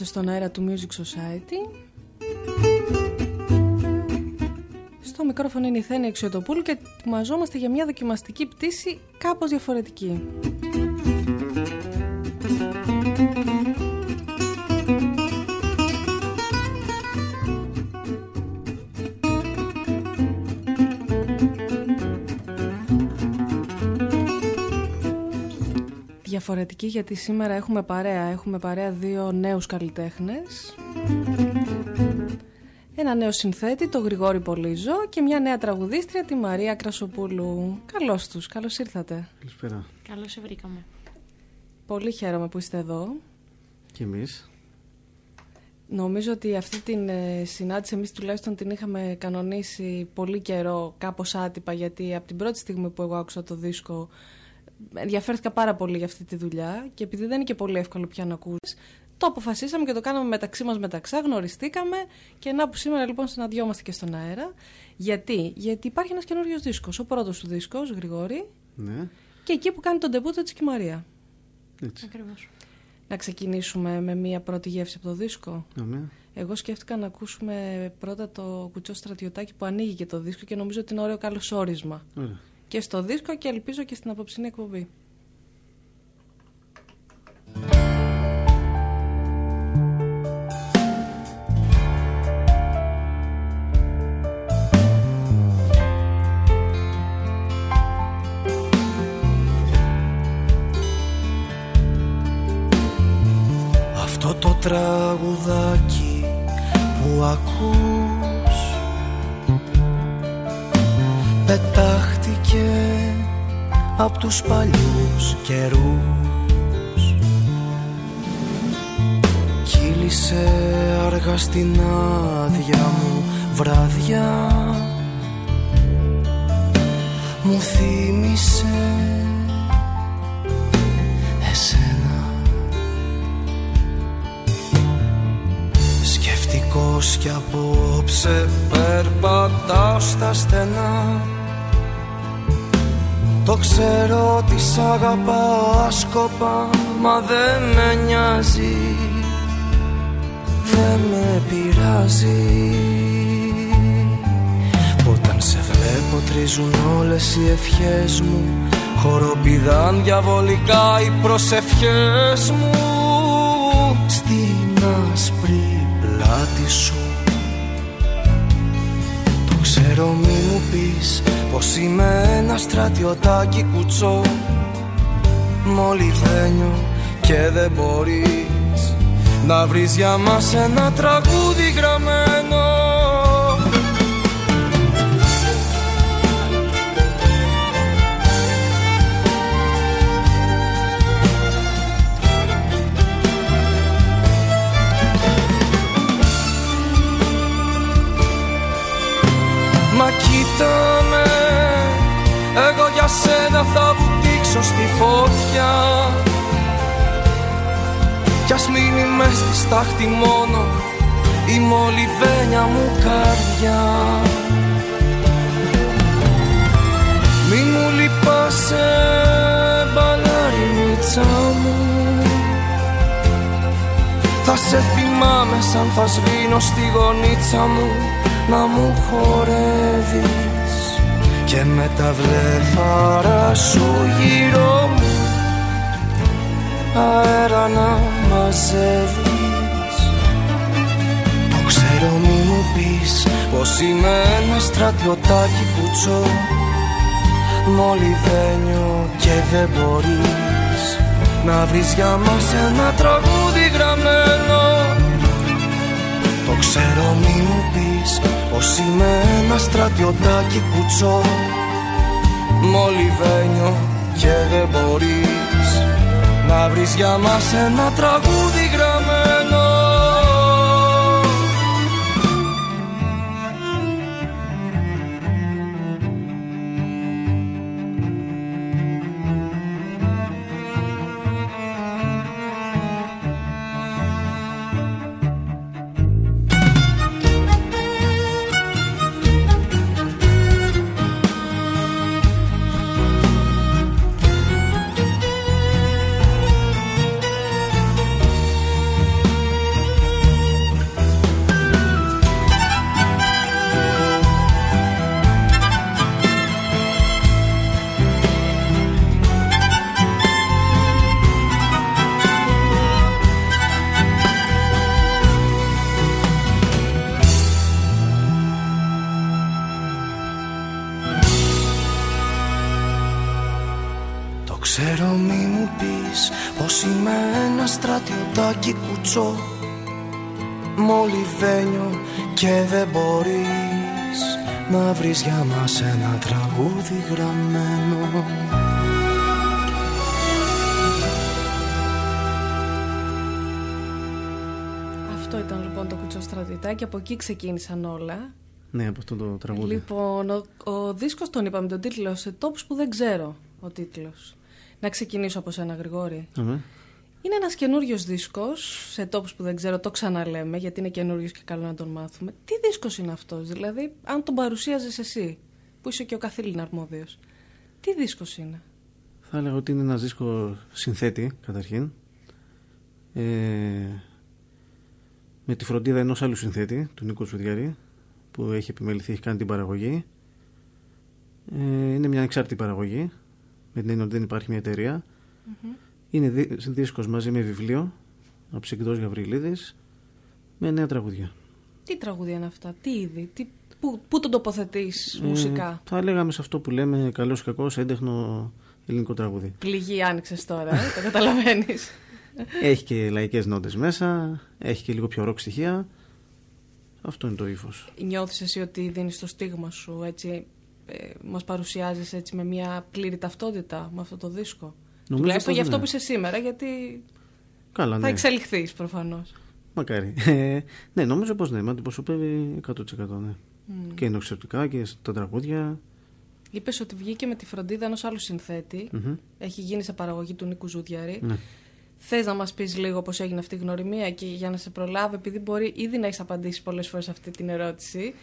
Είμαστε στον αέρα του Music Society. Στο μικρόφωνο είναι η Θένη Εξιοτοπούλου και ετοιμαζόμαστε για μια δοκιμαστική πτήση κάπως διαφορετική. Διαφορετική γιατί σήμερα έχουμε παρέα. Έχουμε παρέα δύο νέους καλλιτέχνες. Ένα νέο συνθέτη, τον Γρηγόρη Πολύζο και μια νέα τραγουδίστρια, τη Μαρία Κρασοπούλου. Καλώς τους, καλώς ήρθατε. Καλησπέρα. Καλώς σε βρήκαμε. Πολύ χαίρομαι που είστε εδώ. Και εμείς. Νομίζω ότι αυτή την ε, συνάντηση εμείς τουλάχιστον την είχαμε κανονίσει πολύ καιρό, κάπως άτυπα, γιατί από την πρώτη στιγμή που εγώ άκουσα το δίσκο ενδιαφέρθηκα πάρα πολύ για αυτή τη δουλειά και επειδή δεν είναι και πολύ εύκολο πια να ακούσεις, το αποφασίσαμε και το κάναμε μεταξύ μας μεταξά, γνωριστήκαμε και να που σήμερα λοιπόν συναντιόμαστε και στον αέρα. Γιατί, Γιατί υπάρχει ένας καινούριος δίσκος, ο πρώτος του δίσκος, Γρηγόρη. Ναι. Και εκεί που κάνει τον τεμπούτο τη και η Μαρία. Έτσι. Ακριβώς. Να ξεκινήσουμε με μία πρώτη γεύση από το δίσκο. Ναι. Εγώ σκέφτηκα να ακούσουμε πρώτα το κουτσό στρατιωτάκι που ανοίγει και το δίσκο και νομίζω ότι είναι ωραίο καλωσόρισμα. Ωραία. Και στο δίσκο και ελπίζω και στην απόψινή εκπομπή. Αυτό το τραγουδάκι που ακούς Πετάχτηκε από τους παλιούς καιρούς. Κύλησε αργά στην άδεια μου βράδια. Μου θύμισε εσένα. Σκεφτικός κι απόψε περπατάω στα στενά Το ξέρω ότι σ' αγαπάω άσκοπα Μα δεν με νοιάζει. Δεν με πειράζει. Όταν σε βλέπω τρίζουν όλες οι ευχές μου. Χοροπηδάν διαβολικά οι προσευχές μου. Στην άσπρη πλάτη σου. Το ξέρω μη μου πεις πως είμαι ένα στρατιωτάκι κουτσό. Μολυβδένιο και δεν μπορείς Να βρεις για μας ένα τραγούδι γραμμένο σένα θα βουτήξω στη φωτιά. Κι ας μείνει μες στη στάχτη μόνο Η μολυβένια μου καρδιά. Μη μου λυπάσαι μπαλαρινίτσα μου θα σε θυμάμαι σαν θα σβήνω στη γωνίτσα μου να μου χορεύεις και με τα βλέφαρα σου γύρω μου αέρα να μαζεύεις. Το ξέρω μη μου πεις πως είμαι ένα στρατιωτάκι κουτσό μολυβένιο και δεν μπορείς να βρεις για μας ένα τραγούδι ξέρω μη μου πεις πως είμαι ένα στρατιωτάκι κουτσό. Μολυβένιο και δεν μπορείς να βρεις για μας ένα τραγούδι στρατιωτάκι κουτσό Μολυβένιο και δεν μπορείς να βρεις για μας ένα τραγούδι γραμμένο Αυτό ήταν λοιπόν το κουτσό στρατιωτάκι, από εκεί ξεκίνησαν όλα. Ναι, από αυτό το τραγούδι. Λοιπόν, ο, ο δίσκος τον είπαμε τον τίτλο σε τόπους που δεν ξέρω ο τίτλος. Να ξεκινήσω από σένα Γρηγόρη. Αμέ. Είναι ένας καινούριος δίσκος σε τόπους που δεν ξέρω, το ξαναλέμε γιατί είναι καινούριος και καλό να τον μάθουμε. Τι δίσκος είναι αυτός, δηλαδή αν τον παρουσίαζες εσύ που είσαι και ο καθήλυνα αρμόδιος. Τι δίσκος είναι; Θα έλεγα ότι είναι ένας δίσκος συνθέτη καταρχήν. Ε, με τη φροντίδα ενός άλλου συνθέτη, του Νίκο Σουδιαρή, που έχει επιμεληθεί, έχει κάνει την παραγωγή. Ε, είναι μια ανεξάρτητη παραγωγή, με την έννοια ότι δεν υπάρχει μια εταιρεία. Είναι δί- δίσκος μαζί με βιβλίο, από τις εκδόσεις Γαβριλίδης, με νέα τραγούδια. Τι τραγούδια είναι αυτά, τι είδη, τι, πού, πού τον τοποθετείς Ε, μουσικά; θα λέγαμε σε αυτό που λέμε καλός ή κακός έντεχνο ελληνικό τραγούδι. Πληγή άνοιξες τώρα, ε, το καταλαβαίνεις. Έχει και λαϊκές νότες μέσα, έχει και λίγο πιο ροκ στοιχεία. Αυτό είναι το ύφος. Νιώθεις εσύ ότι δίνεις το στίγμα σου έτσι, ε, μας παρουσιάζεις έτσι με μια πλήρη ταυτότητα με αυτό το δίσκο; Τουλάχιστον πως για αυτό ναι. που είσαι σήμερα, γιατί Καλά, θα ναι. εξελιχθείς προφανώς. Μακάρι. Ε, ναι, νομίζω πως ναι, με αντιπροσωπεύει 100%. Ναι. Μμ. Και ενοχιστικά και στα τραγούδια. Είπες ότι βγήκε με τη φροντίδα ενός άλλου συνθέτη. Μμμ. Έχει γίνει σε παραγωγή του Νίκου Ζουδιαρή. Ναι. Θες να μας πεις λίγο πώς έγινε αυτή η γνωριμία και για να σε προλάβω, επειδή μπορεί ήδη να έχεις απαντήσει πολλές φορές αυτή την ερώτηση,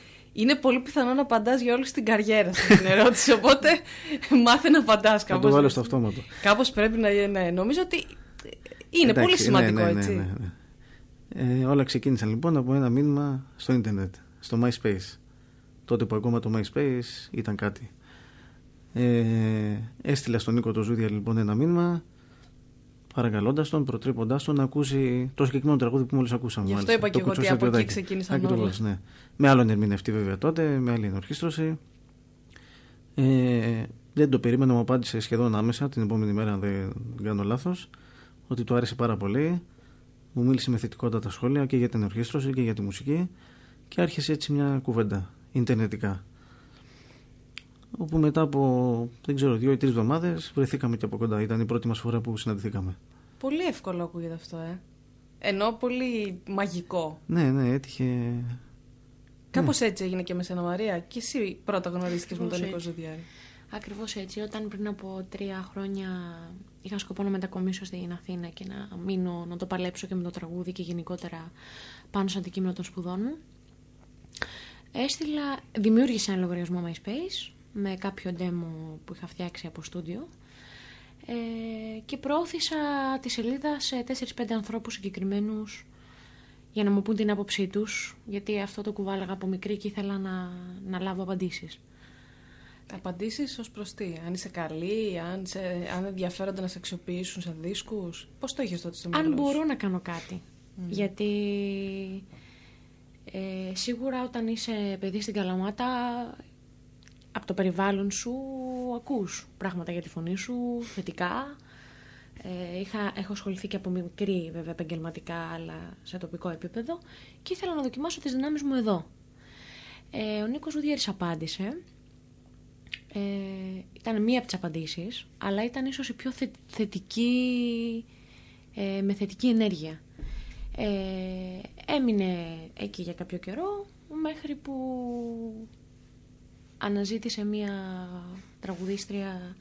είναι πολύ πιθανό να απαντάς για όλη την καριέρα σου την ερώτηση. Οπότε μάθε να απαντάς Θα κάπως. το βάλω στο αυτόματο. Κάπως πρέπει να είναι. Ναι. Νομίζω ότι είναι Εντάξει, πολύ σημαντικό, ναι, ναι, ναι, έτσι. ναι, ναι. Ε, όλα ξεκίνησαν λοιπόν από ένα μήνυμα στο ίντερνετ, στο MySpace. Τότε που ακόμα το MySpace ήταν κάτι. Ε, έστειλα στον Νίκο το Ζούδια λοιπόν ένα μήνυμα παρακαλώντας τον, προτρέποντάς τον να ακούσει το συγκεκριμένο τραγούδι που μόλις ακούσαμε. Γι' αυτό μάλιστα, είπα το και εγώ Κουτσό ότι από εκεί Στρατιωτάκι. ξεκίνησαν Ακριβώς, όλα. ναι. Με άλλον ερμηνευτή βέβαια τότε, με άλλη ενορχίστρωση. Ε, δεν το περίμενα, μου απάντησε σχεδόν άμεσα την επόμενη μέρα, αν δεν κάνω λάθος, ότι του άρεσε πάρα πολύ. Μου μίλησε με θετικότατα σχόλια και για την ενορχίστρωση και για τη μουσική και άρχισε έτσι μια κουβέντα, ιντερνετικά. Όπου μετά από, δεν ξέρω, δύο ή τρεις εβδομάδες βρεθήκαμε και από κοντά. Ήταν η πρώτη μας φορά που συναντηθήκαμε. Πολύ εύκολο ακούγεται αυτό, ε. Ενώ πολύ μαγικό. Ναι, ναι, έτυχε. Κάπως έτσι έγινε και με σένα, Μαρία. Και εσύ πρώτα γνωρίστηκες με τον Ακριβώς Νίκο έτσι. Ζουδιάρη. Ακριβώς έτσι. Όταν πριν από τρία χρόνια είχα σκοπό να μετακομίσω στην Αθήνα και να μείνω, να το παλέψω και με το τραγούδι και γενικότερα πάνω στο αντικείμενο των σπουδών μου, έστειλα, δημιούργησα ένα λογαριασμό MySpace με κάποιο demo που είχα φτιάξει από στούντιο ε, και προώθησα τη σελίδα σε 4-5 ανθρώπους συγκεκριμένους για να μου πούν την άποψή τους, γιατί αυτό το κουβάλαγα από μικρή και ήθελα να, να λάβω απαντήσεις. Απαντήσεις ως προς τι, αν είσαι καλή, αν, σε, αν ενδιαφέρονται να σε αξιοποιήσουν σε δίσκους. Πώς το είχε τότε στο μυαλό αν σου; μπορώ να κάνω κάτι. Γιατί ε, σίγουρα όταν είσαι παιδί στην Καλαμάτα από το περιβάλλον σου ακούς πράγματα για τη φωνή σου, θετικά. Ε, είχα, έχω ασχοληθεί και από μικρή βέβαια επαγγελματικά αλλά σε τοπικό επίπεδο και ήθελα να δοκιμάσω τις δυνάμεις μου εδώ. Ε, ο Νίκος Ζουδιέρης απάντησε. Ε, ήταν μία από τις απαντήσεις, αλλά ήταν ίσως η πιο θε- θετική, ε, με θετική ενέργεια. Ε, έμεινε εκεί για κάποιο καιρό, μέχρι που αναζήτησε μία τραγουδίστρια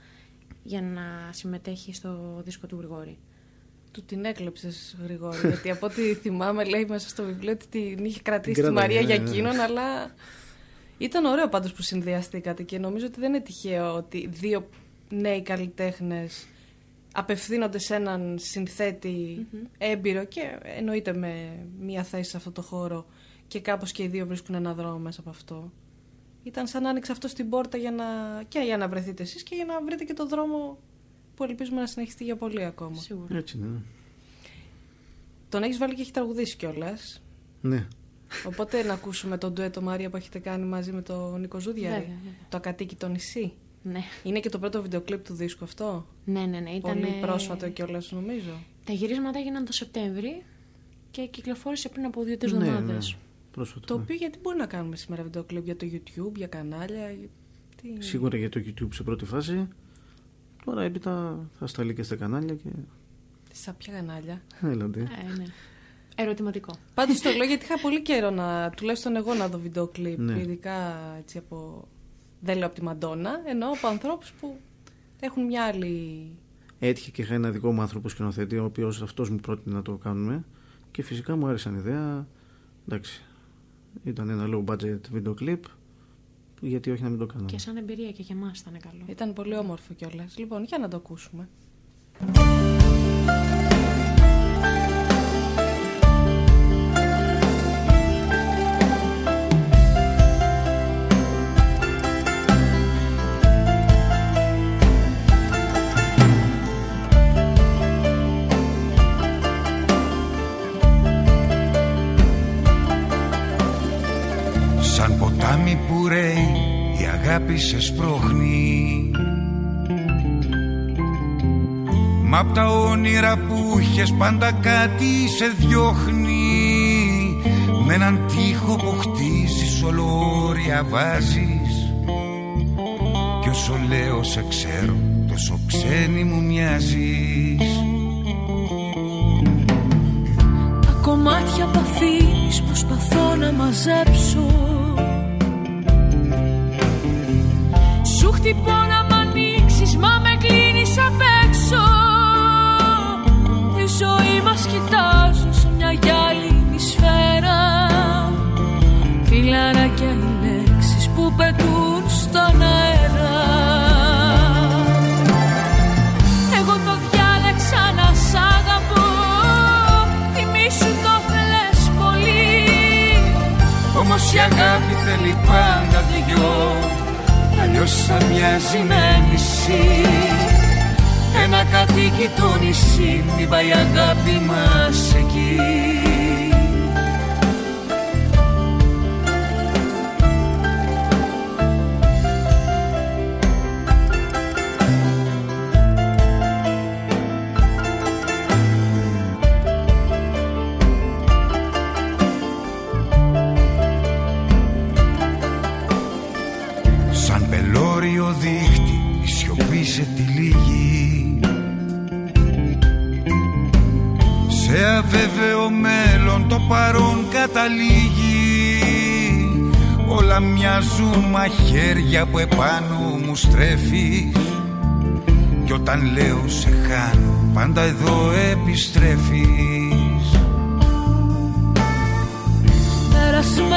για να συμμετέχει στο δίσκο του Γρηγόρη. Του την έκλεψες, Γρηγόρη. γιατί από ό,τι θυμάμαι, λέει μέσα στο βιβλίο ότι την είχε κρατήσει Την τη κράταγε, Μαρία ναι, για ναι. εκείνον, αλλά. Ήταν ωραίο πάντως που συνδυαστήκατε και νομίζω ότι δεν είναι τυχαίο ότι δύο νέοι καλλιτέχνες απευθύνονται σε έναν συνθέτη έμπειρο και εννοείται με μία θέση σε αυτό το χώρο και κάπως και οι δύο βρίσκουν ένα δρόμο μέσα από αυτό. Ήταν σαν να άνοιξε αυτό στην πόρτα για να... και για να βρεθείτε εσείς και για να βρείτε και το δρόμο που ελπίζουμε να συνεχιστεί για πολύ ακόμα. Σίγουρα. Έτσι, ναι. Τον έχεις βάλει και έχει τραγουδήσει κιόλας. Ναι. Οπότε να ακούσουμε τον ντουέτο Μάρια που έχετε κάνει μαζί με τον Νίκο Ζούδια. Βέβαια, βέβαια. Το ακατοίκητο νησί. Ναι. Είναι και το πρώτο βίντεο κλιπ του δίσκου αυτό; Ναι, ναι, ναι. Ήταν, Πολύ πρόσφατο κιόλας, νομίζω. Τα γυρίσματα έγιναν το Σεπτέμβρη και κυκλοφόρησε πριν από δύο-τρεις Ναι, εβδομάδες. ναι. Πρόσφατα. Το ναι. οποίο γιατί μπορεί να κάνουμε σήμερα βίντεο κλιπ για το YouTube, για κανάλια. για- Τι... Σίγουρα για το YouTube σε πρώτη φάση. Τώρα έπειτα θα σταλεί και στα κανάλια και. Στα ποια κανάλια; Έλατε. Ε, ναι. Ερωτηματικό. Πάντως το λέω γιατί είχα πολύ καιρό να, τουλάχιστον εγώ να δω βίντεο κλιπ. Ναι. Ειδικά έτσι από. Δεν λέω από τη Μαντόνα, ενώ από ανθρώπους που έχουν μια άλλη. Έτυχε και είχα ένα δικό μου άνθρωπο σκηνοθέτη, ο οποίος αυτός μου πρότεινε να το κάνουμε. Και φυσικά μου άρεσε η ιδέα. Εντάξει. Ήταν ένα low budget βίντεο κλιπ. Γιατί όχι να μην το κάνουμε. Και σαν εμπειρία και για εμάς ήταν καλό. Ήταν πολύ όμορφο κιόλας. Λοιπόν, για να το ακούσουμε. Αγάπη σε σπρώχνει Μα απ' τα όνειρα που είχες πάντα κάτι σε διώχνει. Με έναν τοίχο που χτίζεις όλο όρια βάζεις. Κι όσο λέω σε ξέρω τόσο ξένη μου μοιάζεις. Τα κομμάτια που αφήνεις προσπαθώ να μαζέψω Σου χτυπώ να μ' ανοίξεις μα με κλείνεις απ' έξω. Τη ζωή μας κοιτάζω σε μια γυάλινη σφαίρα. Φιλαράκια οι λέξεις που πετούν στον αέρα. Εγώ το διάλεξα να σ' αγαπώ. Θυμήσου το θέλες πολύ. Όμως η αγάπη θέλει πάντα δυο Αλλιώς θα μοιάζει με νησί. Ένα κατοίκι το νησί Μην πάει η αγάπη μας εκεί καταλήγει. Όλα μοιάζουν μαχαίρια που επάνω μου στρέφεις. Κι όταν λέω σε χάνω πάντα εδώ επιστρέφεις. Περασμένη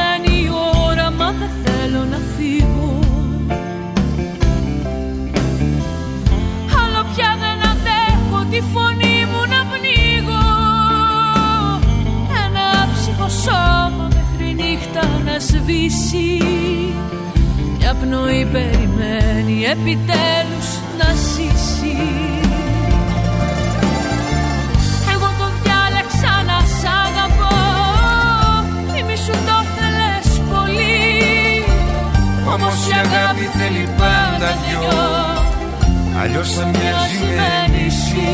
σβήσει. Μια πνοή περιμένει επιτέλους να ζήσει. Εγώ το διάλεξα να σ' αγαπώ. Θυμήσου το θέλες πολύ. Όμως η αγάπη θέλει πάντα δυο. Αλλιώς θα μοιάζει με νησί.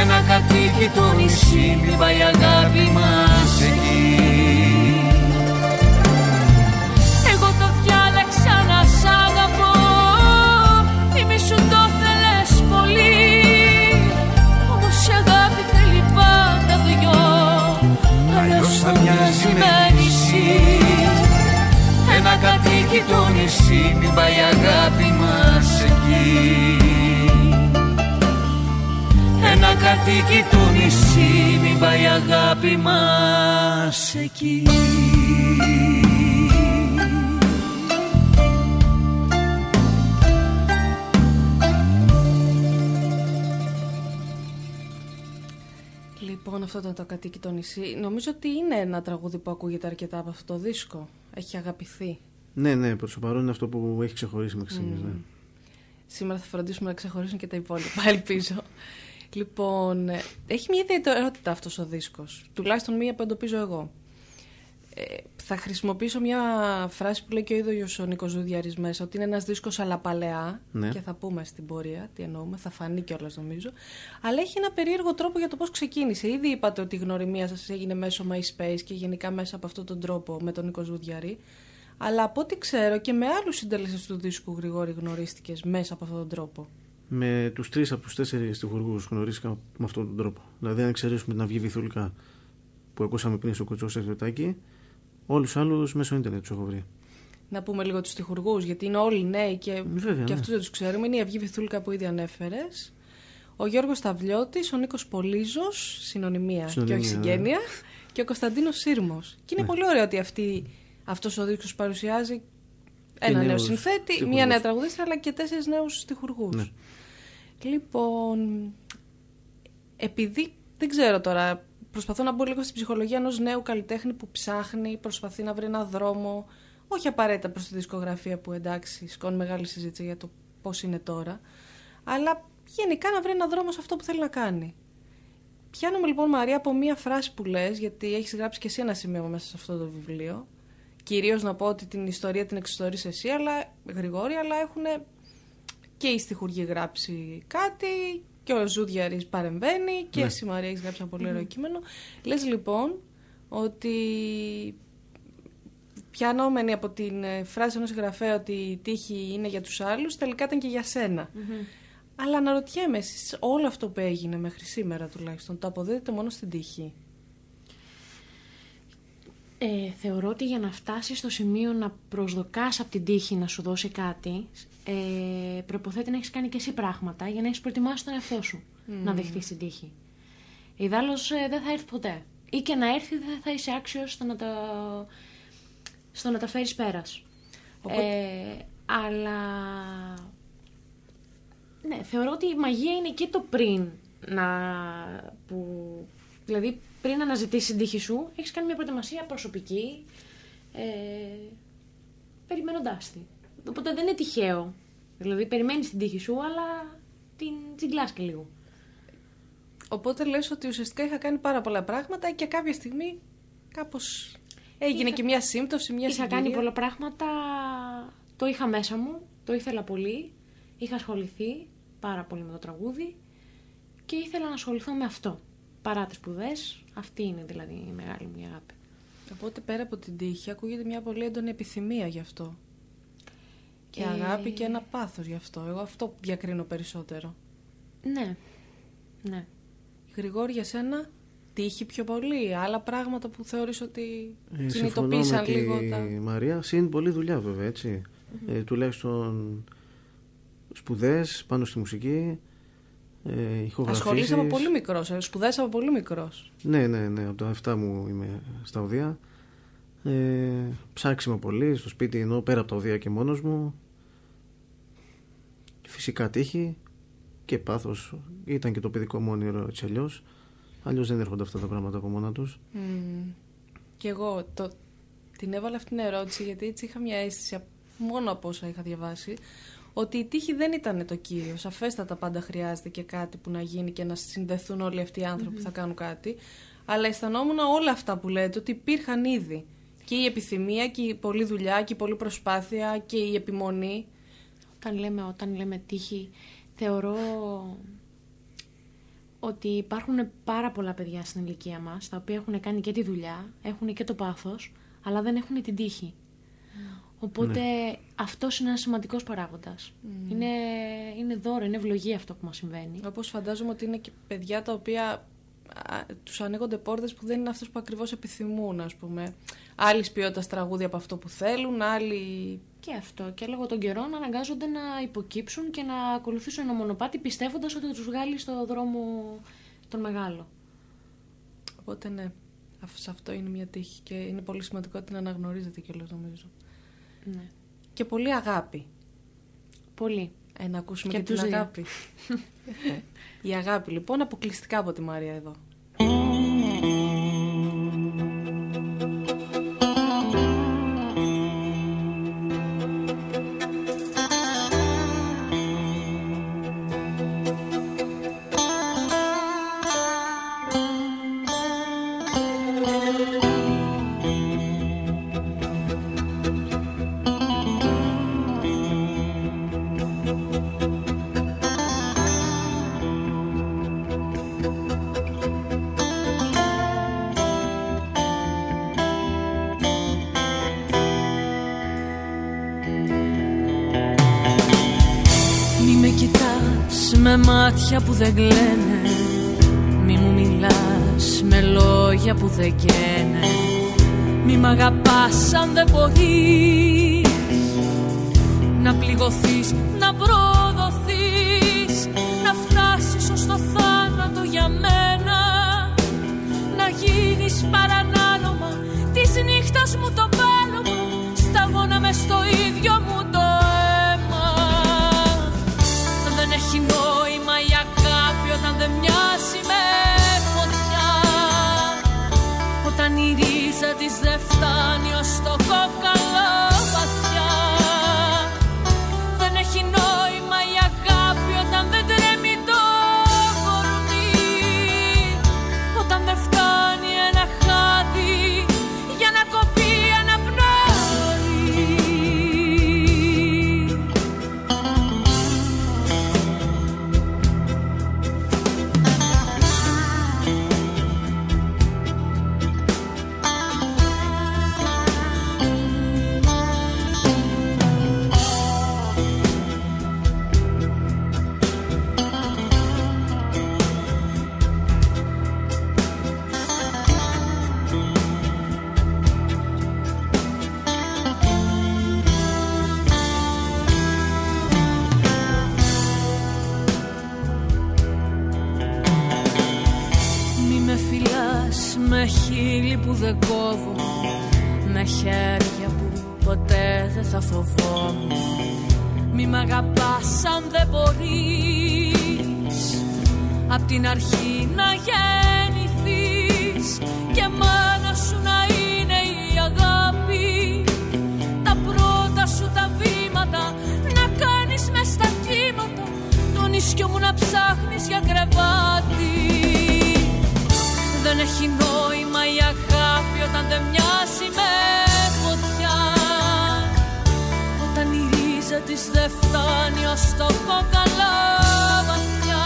Ένα κατοίκι το νησί. Μην πάει η αγάπη μας εκεί νησί Μην πάει η αγάπη μας εκεί Ένα κατοίκι το νησί Μην πάει η αγάπη μας εκεί Λοιπόν, αυτό ήταν το κατοίκι το νησί. Νομίζω ότι είναι ένα τραγούδι που ακούγεται αρκετά από αυτό το δίσκο. Έχει αγαπηθεί. Ναι, ναι, προς το παρόν είναι αυτό που έχει ξεχωρίσει μέχρι στιγμή. Ναι. Σήμερα θα φροντίσουμε να ξεχωρίσουν και τα υπόλοιπα, ελπίζω. Λοιπόν, ε, έχει μια ιδιαιτερότητα αυτός ο δίσκος. Τουλάχιστον μία που εντοπίζω εγώ. Ε, θα χρησιμοποιήσω μια φράση που λέει και ο ίδιος ο Νίκος Ζούδιαρη μέσα, ότι είναι ένας δίσκος αλλά παλαιά. Ναι. Και θα πούμε στην πορεία τι εννοούμε, θα φανεί κιόλας νομίζω. Αλλά έχει ένα περίεργο τρόπο για το πώς ξεκίνησε. Ήδη είπατε ότι η γνωριμία σας έγινε μέσω MySpace και γενικά μέσα από αυτόν τον τρόπο με τον Νίκο Ζούδιαρη. Αλλά από ό,τι ξέρω και με άλλους συντελεστές του δίσκου Γρηγόρη γνωρίστηκες μέσα από αυτόν τον τρόπο; Με τους τρεις από τους τέσσερις τυχουργούς γνωρίστηκα με αυτόν τον τρόπο. Δηλαδή, αν εξαιρέσουμε την αυγή Βυθούλικα που ακούσαμε πριν στο Κουτσός Σερβετάκι, όλους του άλλους μέσω ίντερνετ τους έχω βρει. Να πούμε λίγο τους τυχουργούς, γιατί είναι όλοι νέοι και, Βέβαια, και ναι. αυτούς δεν τους ξέρουμε. Είναι η Αυγή Βυθούλικα που ήδη ανέφερες. Ο Γιώργος Ταυλιώτη, ο Νίκος Πολύζο, συνωνυμία, Συνωνυμία, και όχι ναι. συγγένεια. Και ο Κωνσταντίνος Σύρμος. Και είναι Ναι. πολύ ωραίο ότι αυτή, αυτός ο δίσκος παρουσιάζει ένα νέο νέους συνθέτη, τυχουργούς. μία νέα τραγουδίστρια, αλλά και τέσσερις νέους τυχουργού. Ναι. Λοιπόν, επειδή δεν ξέρω τώρα, προσπαθώ να μπω λίγο στην ψυχολογία ενός νέου καλλιτέχνη που ψάχνει, προσπαθεί να βρει ένα δρόμο, όχι απαραίτητα προς τη δισκογραφία που εντάξει, σκόνη μεγάλη συζήτηση για το πώς είναι τώρα, αλλά γενικά να βρει ένα δρόμο σε αυτό που θέλει να κάνει. Πιάνομαι λοιπόν Μαρία από μία φράση που λες, γιατί έχεις γράψει και εσύ ένα σημείο μέσα σε αυτό το βιβλίο. Κυρίως να πω ότι την ιστορία την εξιστορείς εσύ, αλλά Γρηγόρη, αλλά έχουν και οι στιχουργοί γράψει κάτι και ο Ζούδιαρης παρεμβαίνει και Ναι. εσύ Μαρία έχεις γράψει ένα πολύ ωραίο κείμενο. Λες λοιπόν ότι πιανόμενη από την ε, φράση ενός συγγραφέα ότι η τύχη είναι για τους άλλους, τελικά ήταν και για σένα. Αλλά αναρωτιέμαι, εσείς όλο αυτό που έγινε μέχρι σήμερα τουλάχιστον, το αποδίδετε μόνο στην τύχη; Ε, θεωρώ ότι για να φτάσεις στο σημείο να προσδοκάς από την τύχη να σου δώσει κάτι, ε, προποθέτει να έχεις κάνει και εσύ πράγματα για να έχεις προετοιμάσει τον εαυτό σου να δεχτείς την τύχη. Ιδάλλως ε, δεν θα έρθει ποτέ. Ή και να έρθει δεν θα είσαι άξιος στο να τα, στο να τα φέρεις πέρας. Ε, αλλά ναι, θεωρώ ότι η μαγεία είναι και το πριν να. Που, δηλαδή, πριν αναζητήσει την τύχη σου, έχεις κάνει μια προετοιμασία προσωπική, ε, περιμένοντάς τη. Οπότε δεν είναι τυχαίο. Δηλαδή, περιμένεις την τύχη σου, αλλά την τσιγκλάς και λίγο. Οπότε λες ότι ουσιαστικά είχα κάνει πάρα πολλά πράγματα και κάποια στιγμή κάπως έγινε Είχα- και μια σύμπτωση, μια είχα συγκυρία. κάνει πολλά πράγματα, το είχα μέσα μου, το ήθελα πολύ, είχα ασχοληθεί πάρα πολύ με το τραγούδι και ήθελα να ασχοληθώ με αυτό. Παρά τις σπουδές, αυτή είναι δηλαδή η μεγάλη μου αγάπη. Οπότε πέρα από την τύχη ακούγεται μια πολύ έντονη επιθυμία γι' αυτό. Και Ε, αγάπη και ένα πάθος γι' αυτό. Εγώ αυτό διακρίνω περισσότερο. Ναι, ναι. Γρηγόρη για σένα τύχη πιο πολύ. Άλλα πράγματα που θεωρείς ότι Ε, συμφωνώ κινητοποίησαν με τη λίγο τα... Μαρία. Συν πολλή δουλειά βέβαια, έτσι. Ε, τουλάχιστον σπουδές πάνω στη μουσική, ε, ηχογραφήσεις. Ασχολείσαι από πολύ μικρός, ε, σπουδάσεις από πολύ μικρός. Ναι, ναι, ναι. Από τα 7 μου είμαι στα οδεία. Ε, ψάξιμο πολύ στο σπίτι ενώ πέρα από τα οδεία και μόνος μου. Φυσικά τύχη και πάθος. Ήταν και το παιδικό μου όνειρο έτσι αλλιώς. Αλλιώς δεν έρχονται αυτά τα πράγματα από μόνα τους. Μμμ. Και εγώ το, την έβαλα αυτήν την ερώτηση γιατί έτσι είχα μια αίσθηση απ- μόνο από όσα είχα διαβάσει ότι η τύχη δεν ήταν το κύριο. Σαφέστατα πάντα χρειάζεται και κάτι που να γίνει και να συνδεθούν όλοι αυτοί οι άνθρωποι που θα κάνουν κάτι. Αλλά αισθανόμουν όλα αυτά που λέτε ότι υπήρχαν ήδη. Και η επιθυμία και η πολλή δουλειά και η πολλή προσπάθεια και η επιμονή. Όταν λέμε, όταν λέμε τύχη, θεωρώ ότι υπάρχουν πάρα πολλά παιδιά στην ηλικία μας, τα οποία έχουν κάνει και τη δουλειά, έχουν και το πάθος, αλλά δεν έχουν την τύχη. Οπότε αυτός είναι ένας σημαντικός παράγοντας. Είναι, είναι δώρο, είναι ευλογία αυτό που μας συμβαίνει. Όπως φαντάζομαι ότι είναι και παιδιά τα οποία α, τους ανοίγονται πόρτες που δεν είναι αυτός που ακριβώς επιθυμούν, ας πούμε. Άλλης ποιότητας τραγούδια από αυτό που θέλουν, άλλοι Και αυτό. Και λόγω των καιρών αναγκάζονται να υποκύψουν και να ακολουθήσουν ένα μονοπάτι πιστεύοντας ότι θα τους βγάλει στο δρόμο τον μεγάλο. Οπότε ναι, αυ- σε αυτό είναι μια τύχη και είναι πολύ σημαντικό ότι την αναγνωρίζετε κιόλας νομίζω. Ναι. Και πολύ αγάπη. Πολύ. Ε, να ακούσουμε Και και, την τους δύο. αγάπη. Η αγάπη λοιπόν αποκλειστικά από τη Μαρία εδώ. Με μάτια που δεν κλαίνε. Μη μου μιλάς με λόγια που δεν καίνε. Μη μ' αγαπάς αν δεν μπορείς. Να πληγωθείς, να προδοθείς. Να φτάσεις ως το θάνατο για μένα. Να γίνεις παρανάλωμα. Της νύχτας μου το πάλωμα. Σταγόνα μες στο δεν μπορείς Απ' την αρχή να γεννηθείς Και μάνα σου να είναι η αγάπη. Τα πρώτα σου τα βήματα Να κάνεις μες στα κύματα. Το νησιό μου να ψάχνεις για κρεβάτι. Δεν έχει νόημα η αγάπη όταν δεν μοιάζει ρίζα της δεν φτάνει ως το κόκαλο βαθιά.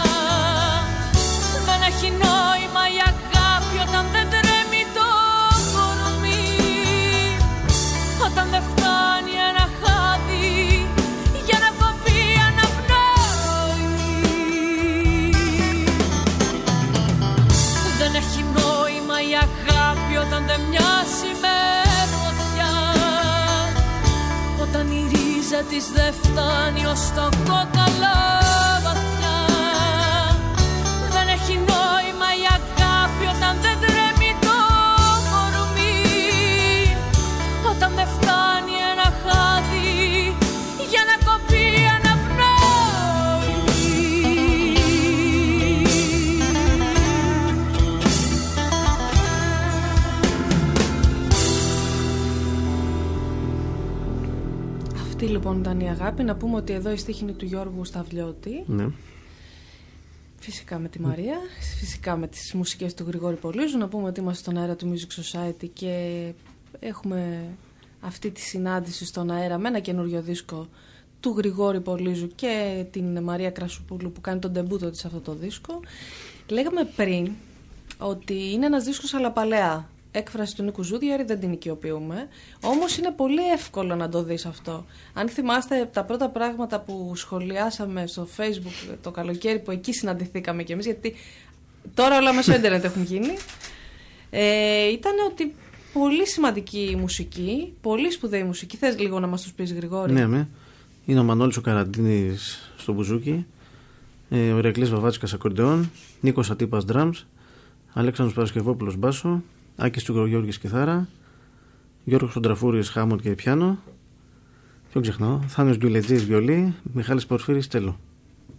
Δεν έχει νόημα η αγάπη όταν δεν τρέμει το κορμί. Όταν δεν φτάνει της δεν φτάνει ως το κόκαλο λοιπόν ήταν η αγάπη. Να πούμε ότι εδώ η στίχη είναι του Γιώργου Σταυλιώτη. Ναι. Φυσικά με τη Μαρία, φυσικά με τις μουσικές του Γρηγόρη Πολύζου. Να πούμε ότι είμαστε στον αέρα του Music Society και έχουμε αυτή τη συνάντηση στον αέρα με ένα καινούριο δίσκο του Γρηγόρη Πολύζου και την Μαρία Κρασουπούλου που κάνει τον τεμπούτο της σε αυτό το δίσκο. Λέγαμε πριν ότι είναι ένας δίσκος αλλά παλαιά. Έκφραση του Νίκου Ζούδιαρη δεν την οικειοποιούμε. Όμως είναι πολύ εύκολο να το δεις αυτό. Αν θυμάστε τα πρώτα πράγματα που σχολιάσαμε στο Facebook το καλοκαίρι που εκεί συναντηθήκαμε κι εμείς, γιατί τώρα όλα μέσω ίντερνετ έχουν γίνει. Ε, ήταν ότι πολύ σημαντική μουσική, πολύ σπουδαίη μουσική. Θες λίγο να μας τους πεις, Γρηγόρη; Ναι, ναι. Είναι ο Μανώλης ο Καραντίνης στο Μπουζούκι, ε, ο Ηρακλής Βαβάτσικας ακορντεόν, Νίκος Ατύπας Drums, Αλέξανδρος Παρασκευόπουλος Μπάσο, Άκης Τσουγκρογιώργης Κιθάρα, Γιώργος Κοντραφούρης Χάμοντ και Πιάνο, ποιο ξεχνάω, Θάνος Γκιουλετζής Βιολί, Μιχάλης Πορφύρης Τέλο.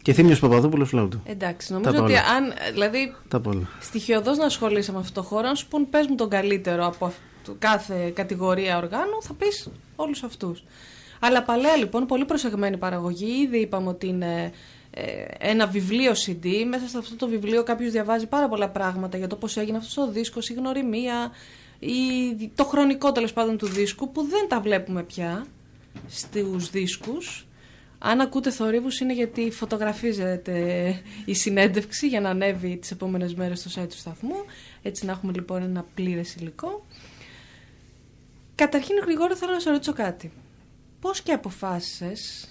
Και Θήμιος Παπαδόπουλος Φλάουτο. Εντάξει, Τα νομίζω είπα ότι όλα. αν. Δηλαδή, Τα απ' όλα. στοιχειοδός να ασχολείσαι με αυτό το χώρο, αν σου πούν πες μου τον καλύτερο από αυτού- κάθε κατηγορία οργάνου, θα πεις όλους αυτούς. Αλλά παλαιά λοιπόν, πολύ προσεγμένη παραγωγή. Ήδη είπαμε ότι είναι ε, ένα βιβλίο CD. Μέσα σε αυτό το βιβλίο κάποιος διαβάζει πάρα πολλά πράγματα για το πώς έγινε αυτός ο δίσκος, η γνωριμία, ή το χρονικό τέλος πάντων του δίσκου που δεν τα βλέπουμε πια στους δίσκους. Αν ακούτε θορύβους είναι γιατί φωτογραφίζεται η συνέντευξη για να ανέβει τις επόμενες μέρες στο site του σταθμού. Έτσι να έχουμε λοιπόν ένα πλήρες υλικό. Καταρχήν, Γρηγόρη, θέλω να σε ρωτήσω κάτι. Πώς και αποφάσισες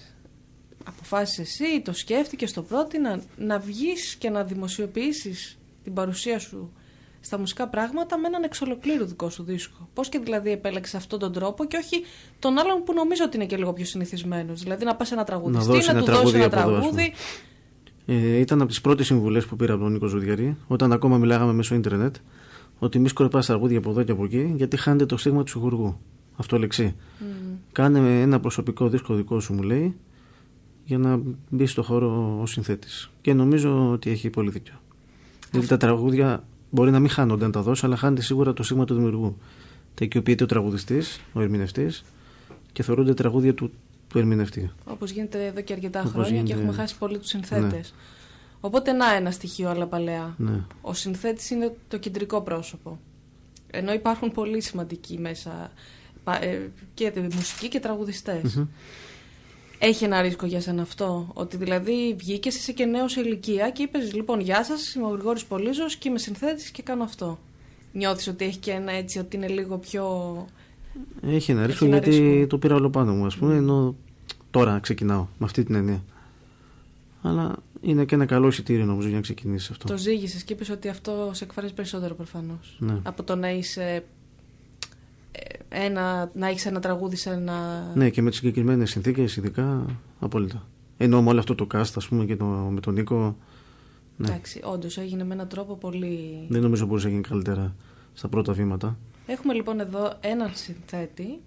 αποφάσισε εσύ, το σκέφτηκε, το πρότεινα, να βγεις και να δημοσιοποιήσεις την παρουσία σου στα μουσικά πράγματα με έναν εξ ολοκλήρου δικό σου δίσκο. Πώς και δηλαδή επέλεξες αυτόν τον τρόπο και όχι τον άλλον που νομίζω ότι είναι και λίγο πιο συνηθισμένος. Δηλαδή να πας ένα τραγουδιστή, να, να του δώσεις ένα τραγούδι. Ε, ήταν από τις πρώτες συμβουλές που πήρα από τον Νίκο Ζουδιαρή, όταν ακόμα μιλάγαμε μέσω ίντερνετ, ότι μη σκορπάς τραγούδια από εδώ και από εκεί, γιατί χάνεται το στίγμα του σιγουργού. Αυτό λεξί. Mm. Κάνε ένα προσωπικό δίσκο δικό σου, μου λέει, για να μπει στο χώρο ο συνθέτης. Και νομίζω ότι έχει πολύ δίκιο. Γιατί τα τραγούδια μπορεί να μην χάνονται αν τα δώσω, αλλά χάνεται σίγουρα το σήμα του δημιουργού. Τα οικειοποιείται ο τραγουδιστής, ο ερμηνευτής και θεωρούνται τραγούδια του, του ερμηνευτή. Όπως γίνεται εδώ και αρκετά Όπως χρόνια γίνεται... και έχουμε χάσει πολύ τους συνθέτες. Ναι. Οπότε να ένα στοιχείο αλλά παλαιά. Ναι. Ο συνθέτης είναι το κεντρικό πρόσωπο. Ενώ υπάρχουν πολύ σημαντικοί μέσα ε, και μουσικοί και τραγουδιστες έχει ένα ρίσκο για σένα αυτό; Ότι δηλαδή βγήκες, είσαι και νέος σε ηλικία και είπες: Λοιπόν, γεια σας, είμαι ο Γρηγόρης Πολύζο και είμαι συνθέτης και κάνω αυτό. Νιώθεις ότι έχει και ένα έτσι, ότι είναι λίγο πιο. Έχει ένα ρίσκο γιατί το πήρα όλο πάνω μου, ας πούμε, ενώ τώρα ξεκινάω με αυτή την έννοια. Αλλά είναι και ένα καλό εισιτήριο νομίζω για να ξεκινήσεις αυτό. Το ζήγησες και είπες ότι αυτό σε εκφράζει περισσότερο προφανώς. Ναι. Από το να είσαι ένα, να έχεις ένα τραγούδι σε ένα. Ναι, και με τις συγκεκριμένες συνθήκες, ειδικά απόλυτα. Ενώ με όλο αυτό το cast, ας πούμε, και το, με τον Νίκο. Ναι. Εντάξει, όντως έγινε με έναν τρόπο πολύ. Δεν νομίζω μπορούσε να γίνει καλύτερα στα πρώτα βήματα. Έχουμε λοιπόν εδώ έναν συνθέτη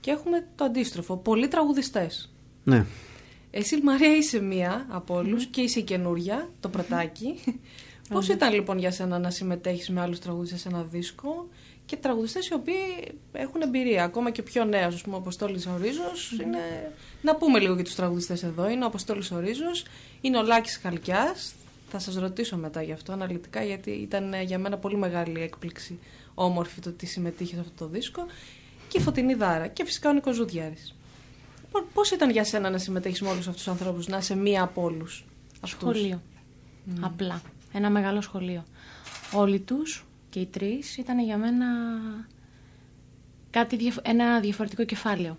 και έχουμε το αντίστροφο. Πολλοί τραγουδιστές. Ναι. Εσύ, Μαρία, είσαι μία από όλους και είσαι καινούρια, το πρωτάκι. Πώς ήταν λοιπόν για σένα να συμμετέχεις με άλλους τραγουδιστές σε ένα δίσκο; Και τραγουδιστές οι οποίοι έχουν εμπειρία. Ακόμα και πιο νέος, ας πούμε, ο Αποστόλης Ορίζος. Είναι... Να πούμε λίγο για τους τραγουδιστές εδώ. Είναι ο Αποστόλης Ορίζος, είναι ο Λάκης Χαλκιάς. Θα σας ρωτήσω μετά γι' αυτό αναλυτικά, γιατί ήταν ε, για μένα πολύ μεγάλη έκπληξη όμορφη το ότι συμμετείχε σε αυτό το δίσκο. Και η Φωτεινή Δάρα και φυσικά ο Νίκος Ζουδιάρης. Πώς ήταν για σένα να συμμετέχεις με όλους αυτούς τους ανθρώπους, να είσαι μία από όλους. Σχολείο. Απλά. Ένα μεγάλο σχολείο. Όλοι τους και οι τρεις ήταν για μένα κάτι, ένα διαφορετικό κεφάλαιο.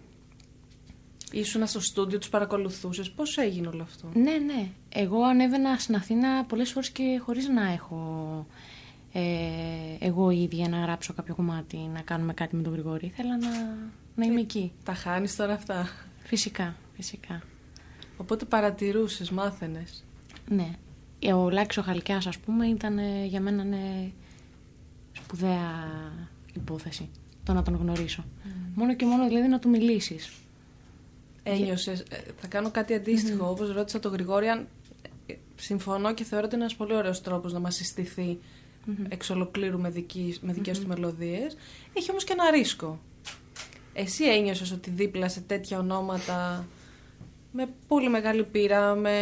Ήσουν στο στούντιο, τους παρακολουθούσες. Πώς έγινε όλο αυτό; Ναι, ναι. Εγώ ανέβαινα στην Αθήνα πολλές φορές και χωρίς να έχω ε, εγώ ίδια να γράψω κάποιο κομμάτι, να κάνουμε κάτι με τον Γρηγόρη. Ήθελα να, να είμαι εκεί. Τα χάνεις τώρα αυτά; Φυσικά, φυσικά. Οπότε παρατηρούσες, μάθαινες. Ναι. Ο Λάκης ο Χαλκιάς, ας πούμε, ήταν για μένα ναι, σπουδαία υπόθεση το να τον γνωρίσω. Μόνο και μόνο δηλαδή να του μιλήσεις. Ένιωσες. Ε, θα κάνω κάτι αντίστοιχο. Mm. Όπως ρώτησα τον Γρηγόρη, αν ε, συμφωνώ και θεωρώ ότι είναι ένας πολύ ωραίος τρόπος να μας συστηθεί mm-hmm. εξ ολοκλήρου με, δική, με δικές mm-hmm. του μελωδίες. Έχει όμως και ένα ρίσκο. Εσύ ένιωσες ότι δίπλα σε τέτοια ονόματα με πολύ μεγάλη πείρα, με,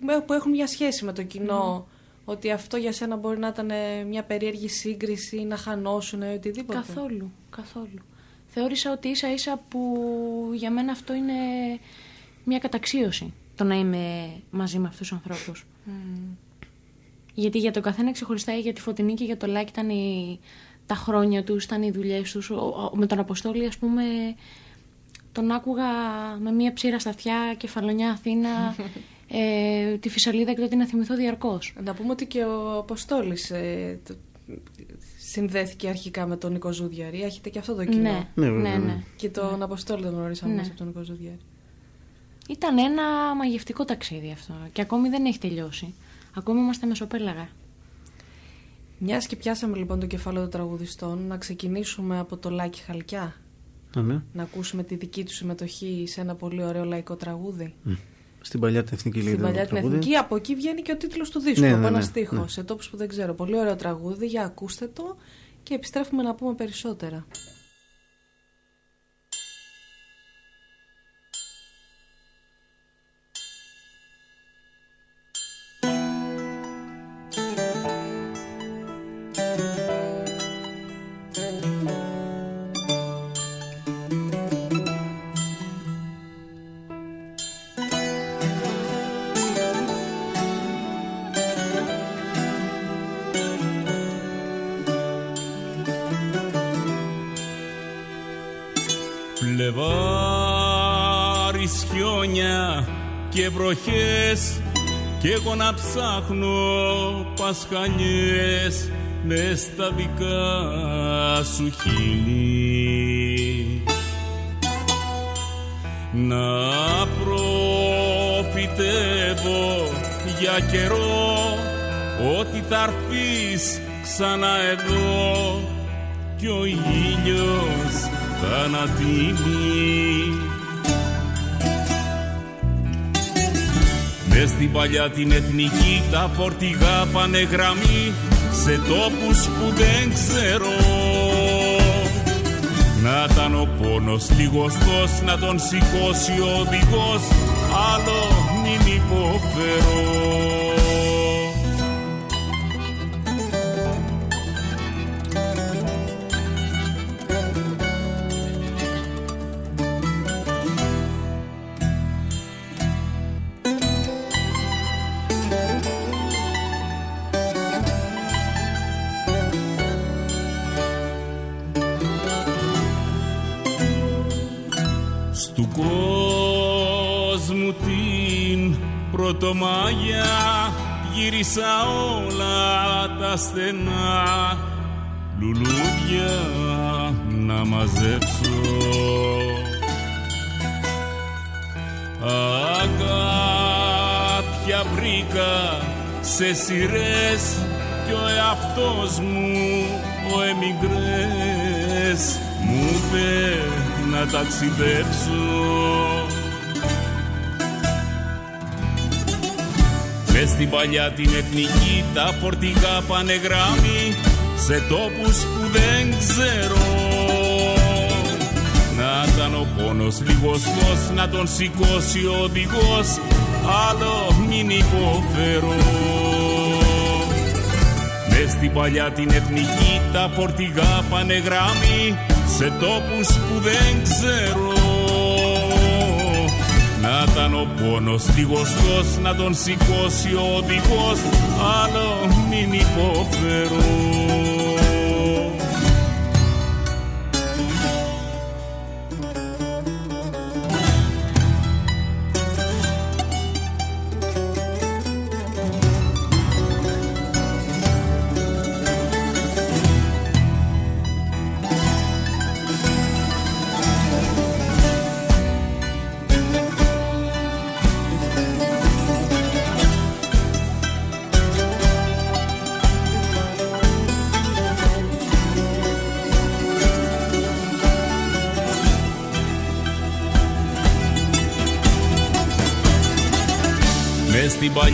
με, που έχουν μια σχέση με το κοινό, ότι αυτό για σένα μπορεί να ήταν μια περίεργη σύγκριση, να χανώσουν ή οτιδήποτε. Καθόλου, καθόλου. Θεώρησα ότι ίσα ίσα που για μένα αυτό είναι μια καταξίωση το να είμαι μαζί με αυτούς τους ανθρώπους. Γιατί για το καθένα ξεχωριστά ή για τη Φωτεινή και για το Λάκη ήταν τα χρόνια τους, ήταν οι δουλειές τους. με τον Αποστόλη ας πούμε τον άκουγα με μία ψήρα στα αυτιά, κεφαλονιά Αθήνα ε, τη Φυσαλίδα και τότε να θυμηθώ διαρκώς. Να πούμε ότι και ο Αποστόλης ε, συνδέθηκε αρχικά με τον Νικό Ζούδιαρη. Έχετε και αυτό το κοινό. Ναι, ναι, ναι. ναι. Και τον ναι. Αποστόλη τον γνωρίσαμε ναι. μέσα από τον Νικό Ζούδιαρη. Ήταν ένα μαγευτικό ταξίδι αυτό και ακόμη δεν έχει τελειώσει. Ακόμη είμαστε μεσοπέλαγα. Μιας και πιάσαμε λοιπόν το κεφάλαιο των τραγουδιστών, να ξεκινήσουμε από το Λάκη Χαλκιά. Ναι. Να ακούσουμε τη δική του συμμετοχή σε ένα πολύ ωραίο λαϊκό τραγούδι. Στην παλιά την εθνική Στην παλιά την εθνική, από εκεί βγαίνει και ο τίτλος του δίσκου. Ναι, από ναι, ένα ναι, στίχος, ναι. σε τόπους που δεν ξέρω. Πολύ ωραίο τραγούδι, για ακούστε το και επιστρέφουμε να πούμε περισσότερα. Πλεβάρεις χιόνια και βροχές κι εγώ να ψάχνω πασχαλιές μες στα δικά σου χείλη. Να προφητεύω για καιρό ότι θα έρθεις ξανά εδώ κι ο ήλιος θα ανατείνει Μες στην παλιά την εθνική τα φορτηγά πάνε γραμμή σε τόπους που δεν ξέρω. Να ήταν ο πόνος λιγοστός να τον σηκώσει ο οδηγός άλλο μην υποφέρω γύρισα όλα τα στενά. Λουλούδια να μαζέψω. Αγάπια βρήκα σε σειρές κι ο εαυτός μου ο εμιγρές μου είπε να ταξιδέψω Μες στην παλιά την εθνική τα φορτηγά πάνε γράμμι σε τόπους που δεν ξέρω. Να ήταν ο πόνος λιγοστός να τον σηκώσει ο οδηγός άλλο μην υποφέρω. Μες στην παλιά την εθνική τα φορτηγά πάνε γράμμι σε τόπους που δεν ξέρω να ήταν ο πόνος λιγοστός να τον σηκώσει ο οδηγός. Άλλο μην υποφέρω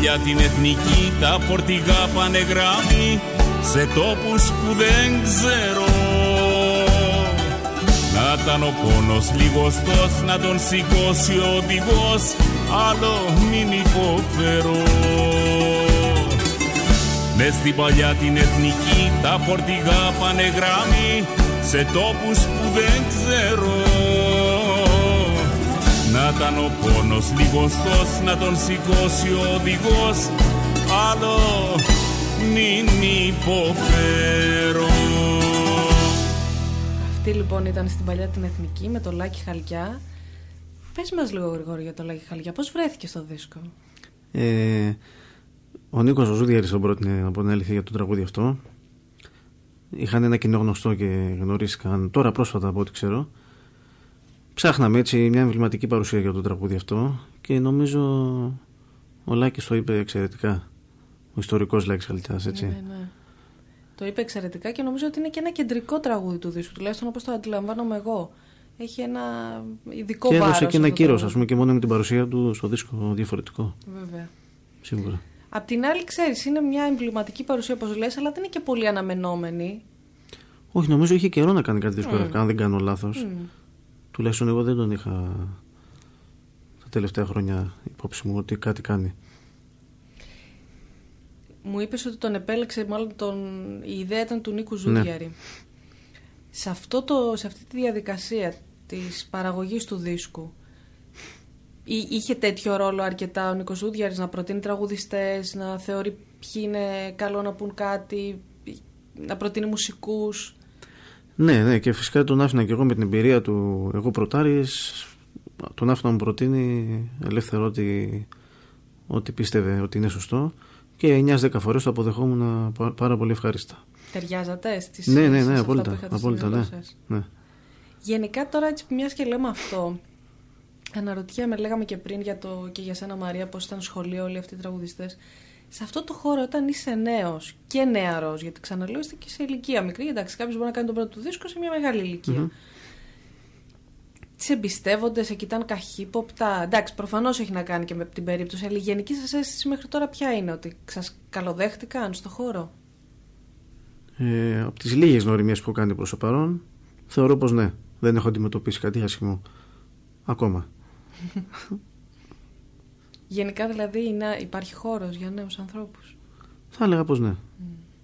παλιά την εθνική τα φορτηγά πάνε γράμμι σε τόπους που δεν ξέρω. Να ήταν ο πόνος λιγοστός να τον σηκώσει ο οδηγός άλλο μην υποφέρω. Μες στην παλιά την εθνική τα φορτηγά πάνε γράμμι σε τόπους που δεν ξέρω. να ήταν ο πόνος λιγοστός να τον σηκώσει ο οδηγός. Άλλο μην υποφέρω. Αυτή λοιπόν ήταν στην παλιά την Εθνική με το Λάκη Χαλκιά. Πες μας λίγο Γρηγόρη για το Λάκη Χαλκιά. Πώς βρέθηκε στο δίσκο; Ε, Ο Νίκος Ζωζούδιαρης τον πρότεινε να πω την αλήθεια για το τραγούδι αυτό. Είχαν ένα κοινό γνωστό και γνωρίστηκαν τώρα πρόσφατα από ό,τι ξέρω ψάχναμε έτσι μια εμβληματική παρουσία για το τραγούδι αυτό και νομίζω ο Λάκης το είπε εξαιρετικά. Ο ιστορικός Λάκης Χαλιτιάς, έτσι. Ναι, ναι. Το είπε εξαιρετικά και νομίζω ότι είναι και ένα κεντρικό τραγούδι του δίσκου, τουλάχιστον όπως το αντιλαμβάνομαι εγώ. Έχει ένα ειδικό και βάρος. Και έδωσε και ένα κύρος, ας πούμε, και μόνο με την παρουσία του στο δίσκο διαφορετικό. Βέβαια. Σίγουρα. Απ' την άλλη, ξέρεις, είναι μια εμβληματική παρουσία, όπως λες, αλλά δεν είναι και πολύ αναμενόμενη. Όχι, νομίζω είχε καιρό να κάνει κάτι δίσκο, αν δεν κάνω λάθος. Τουλάχιστον εγώ δεν τον είχα τα τελευταία χρόνια υπόψη μου ότι κάτι κάνει. Μου είπες ότι τον επέλεξε, μάλλον τον... η ιδέα ήταν του Νίκου Ζούδιαρη. Ναι. Σε, αυτό το, σε αυτή τη διαδικασία της παραγωγής του δίσκου είχε τέτοιο ρόλο αρκετά ο Νίκος Ζούδιαρης να προτείνει τραγουδιστές, να θεωρεί ποιοι είναι καλό να πούν κάτι, να προτείνει μουσικούς; Ναι, ναι, και φυσικά τον άφηνα και εγώ με την εμπειρία του. Εγώ προτάρη, τον άφηνα να μου προτείνει ελεύθερο ότι ότι πίστευε ότι είναι σωστό και 9-10 φορές το αποδεχόμουν πάρα πολύ ευχάριστα. Ταιριάζατε στις Ναι, ναι, σχέσεις ναι, αυτά απόλυτα. που είχατε στο απόλυτα μυαλό ναι. σας. ναι. Γενικά τώρα έτσι μιας και λέμε αυτό, αναρωτιέμαι, λέγαμε και πριν για το, και για σένα Μαρία, πώς ήταν σχολείο όλοι αυτοί οι τραγουδιστές. Σε αυτό το χώρο όταν είσαι νέος και νεαρός, γιατί ξαναλέω είστε και σε ηλικία μικρή, εντάξει κάποιος μπορεί να κάνει τον πρώτο του δίσκο σε μια μεγάλη ηλικία. Μμμ. Σε εμπιστεύονται, σε κοιτάνε καχύποπτα. Εντάξει, προφανώς έχει να κάνει και με την περίπτωση, αλλά η γενική σας αίσθηση μέχρι τώρα ποια είναι, ότι σας καλοδέχτηκαν στο χώρο; Ε, από τις λίγες γνωριμίες που έχω κάνει προς το παρόν θεωρώ πως ναι, δεν έχω αντιμετωπίσει κάτι άσχημο ακόμα. Γενικά δηλαδή είναι, υπάρχει χώρος για νέους ανθρώπους. Θα έλεγα πως ναι.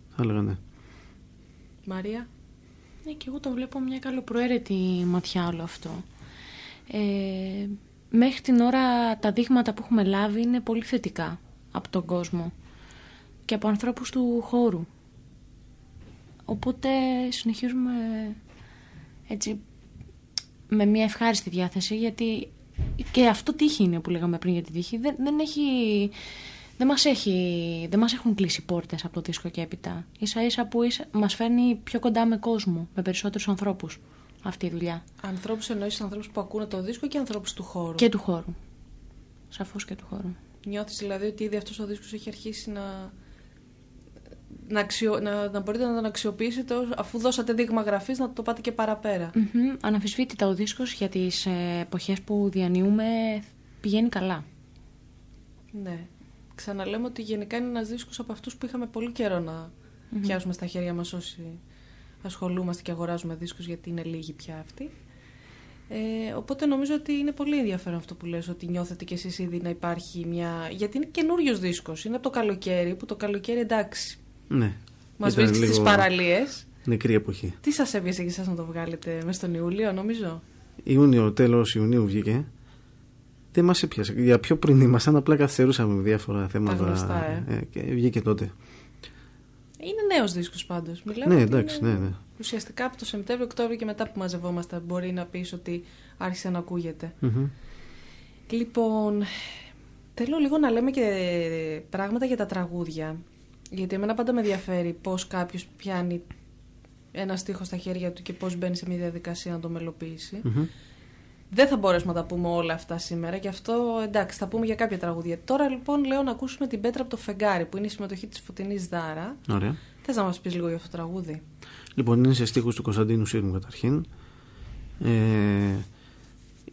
Θα έλεγα ναι. Μαρία; Ναι, και εγώ το βλέπω μια καλοπροαίρετη ματιά όλο αυτό. Ε, μέχρι την ώρα τα δείγματα που έχουμε λάβει είναι πολύ θετικά από τον κόσμο και από ανθρώπους του χώρου. Οπότε συνεχίζουμε έτσι με μια ευχάριστη διάθεση γιατί και αυτό τύχη είναι που λέγαμε πριν για τη τύχη. Δεν, δεν έχει... Δεν μας, έχει, δεν μας έχουν κλείσει πόρτες από το δίσκο και έπειτα. Ίσα ίσα που ίσα, μας φέρνει πιο κοντά με κόσμο, με περισσότερους ανθρώπους αυτή η δουλειά. Ανθρώπους εννοείς ανθρώπους που ακούνε το δίσκο και ανθρώπους του χώρου. Και του χώρου. Σαφώς και του χώρου. Νιώθεις δηλαδή ότι ήδη αυτός ο δίσκος έχει αρχίσει να. Να, αξιο... να, να μπορείτε να τον αξιοποιήσετε ως- αφού δώσατε δείγμα γραφής να το πάτε και παραπέρα. Μμμ. Αναμφισβήτητα ο δίσκος για τις ε, εποχές που διανύουμε πηγαίνει καλά. Ναι. Ξαναλέμε ότι γενικά είναι ένας δίσκος από αυτούς που είχαμε πολύ καιρό να πιάσουμε στα χέρια μας όσοι ασχολούμαστε και αγοράζουμε δίσκους γιατί είναι λίγοι πια αυτοί. Ε, οπότε νομίζω ότι είναι πολύ ενδιαφέρον αυτό που λες ότι νιώθετε κι εσείς ήδη να υπάρχει μια... Γιατί είναι καινούριο δίσκος, είναι από το καλοκαίρι που το καλοκαίρι εντάξει Ναι. μας Ήταν βρίσκεις στις λίγο παραλίες. Νεκρή εποχή. Τι σας έβγαινε και εσάς να το βγάλετε μέσα στον Ιούλιο νομίζω; Ιούνιο, τέλος Ιουνίου βγήκε. Δεν μας έπιασε. Για πιο πριν ήμασταν, απλά καθυστερούσαμε με διάφορα θέματα. γνωστά, ε. και βγήκε τότε. Είναι νέος δίσκος πάντως. Μιλάμε Ναι, ότι εντάξει, είναι ναι, ναι. Ουσιαστικά από το Σεπτέμβριο, Οκτώβριο και μετά που μαζευόμαστε μπορεί να πεις ότι άρχισε να ακούγεται. Μμμ. Λοιπόν, θέλω λίγο να λέμε και πράγματα για τα τραγούδια. Γιατί εμένα πάντα με ενδιαφέρει πώς κάποιος πιάνει ένα στίχο στα χέρια του και πώς μπαίνει σε μια διαδικασία να το μελοποιήσει. Μμμ. Δεν θα μπορέσουμε να τα πούμε όλα αυτά σήμερα, γι' αυτό εντάξει, θα πούμε για κάποια τραγούδια. Τώρα λοιπόν λέω να ακούσουμε την Πέτρα από το Φεγγάρι, που είναι η συμμετοχή της Φωτεινής Δάρα. Ωραία. Θες να μας πεις λίγο για αυτό το τραγούδι; Λοιπόν, είναι σε στίχους του Κωνσταντίνου Σύρμου καταρχήν. Ε,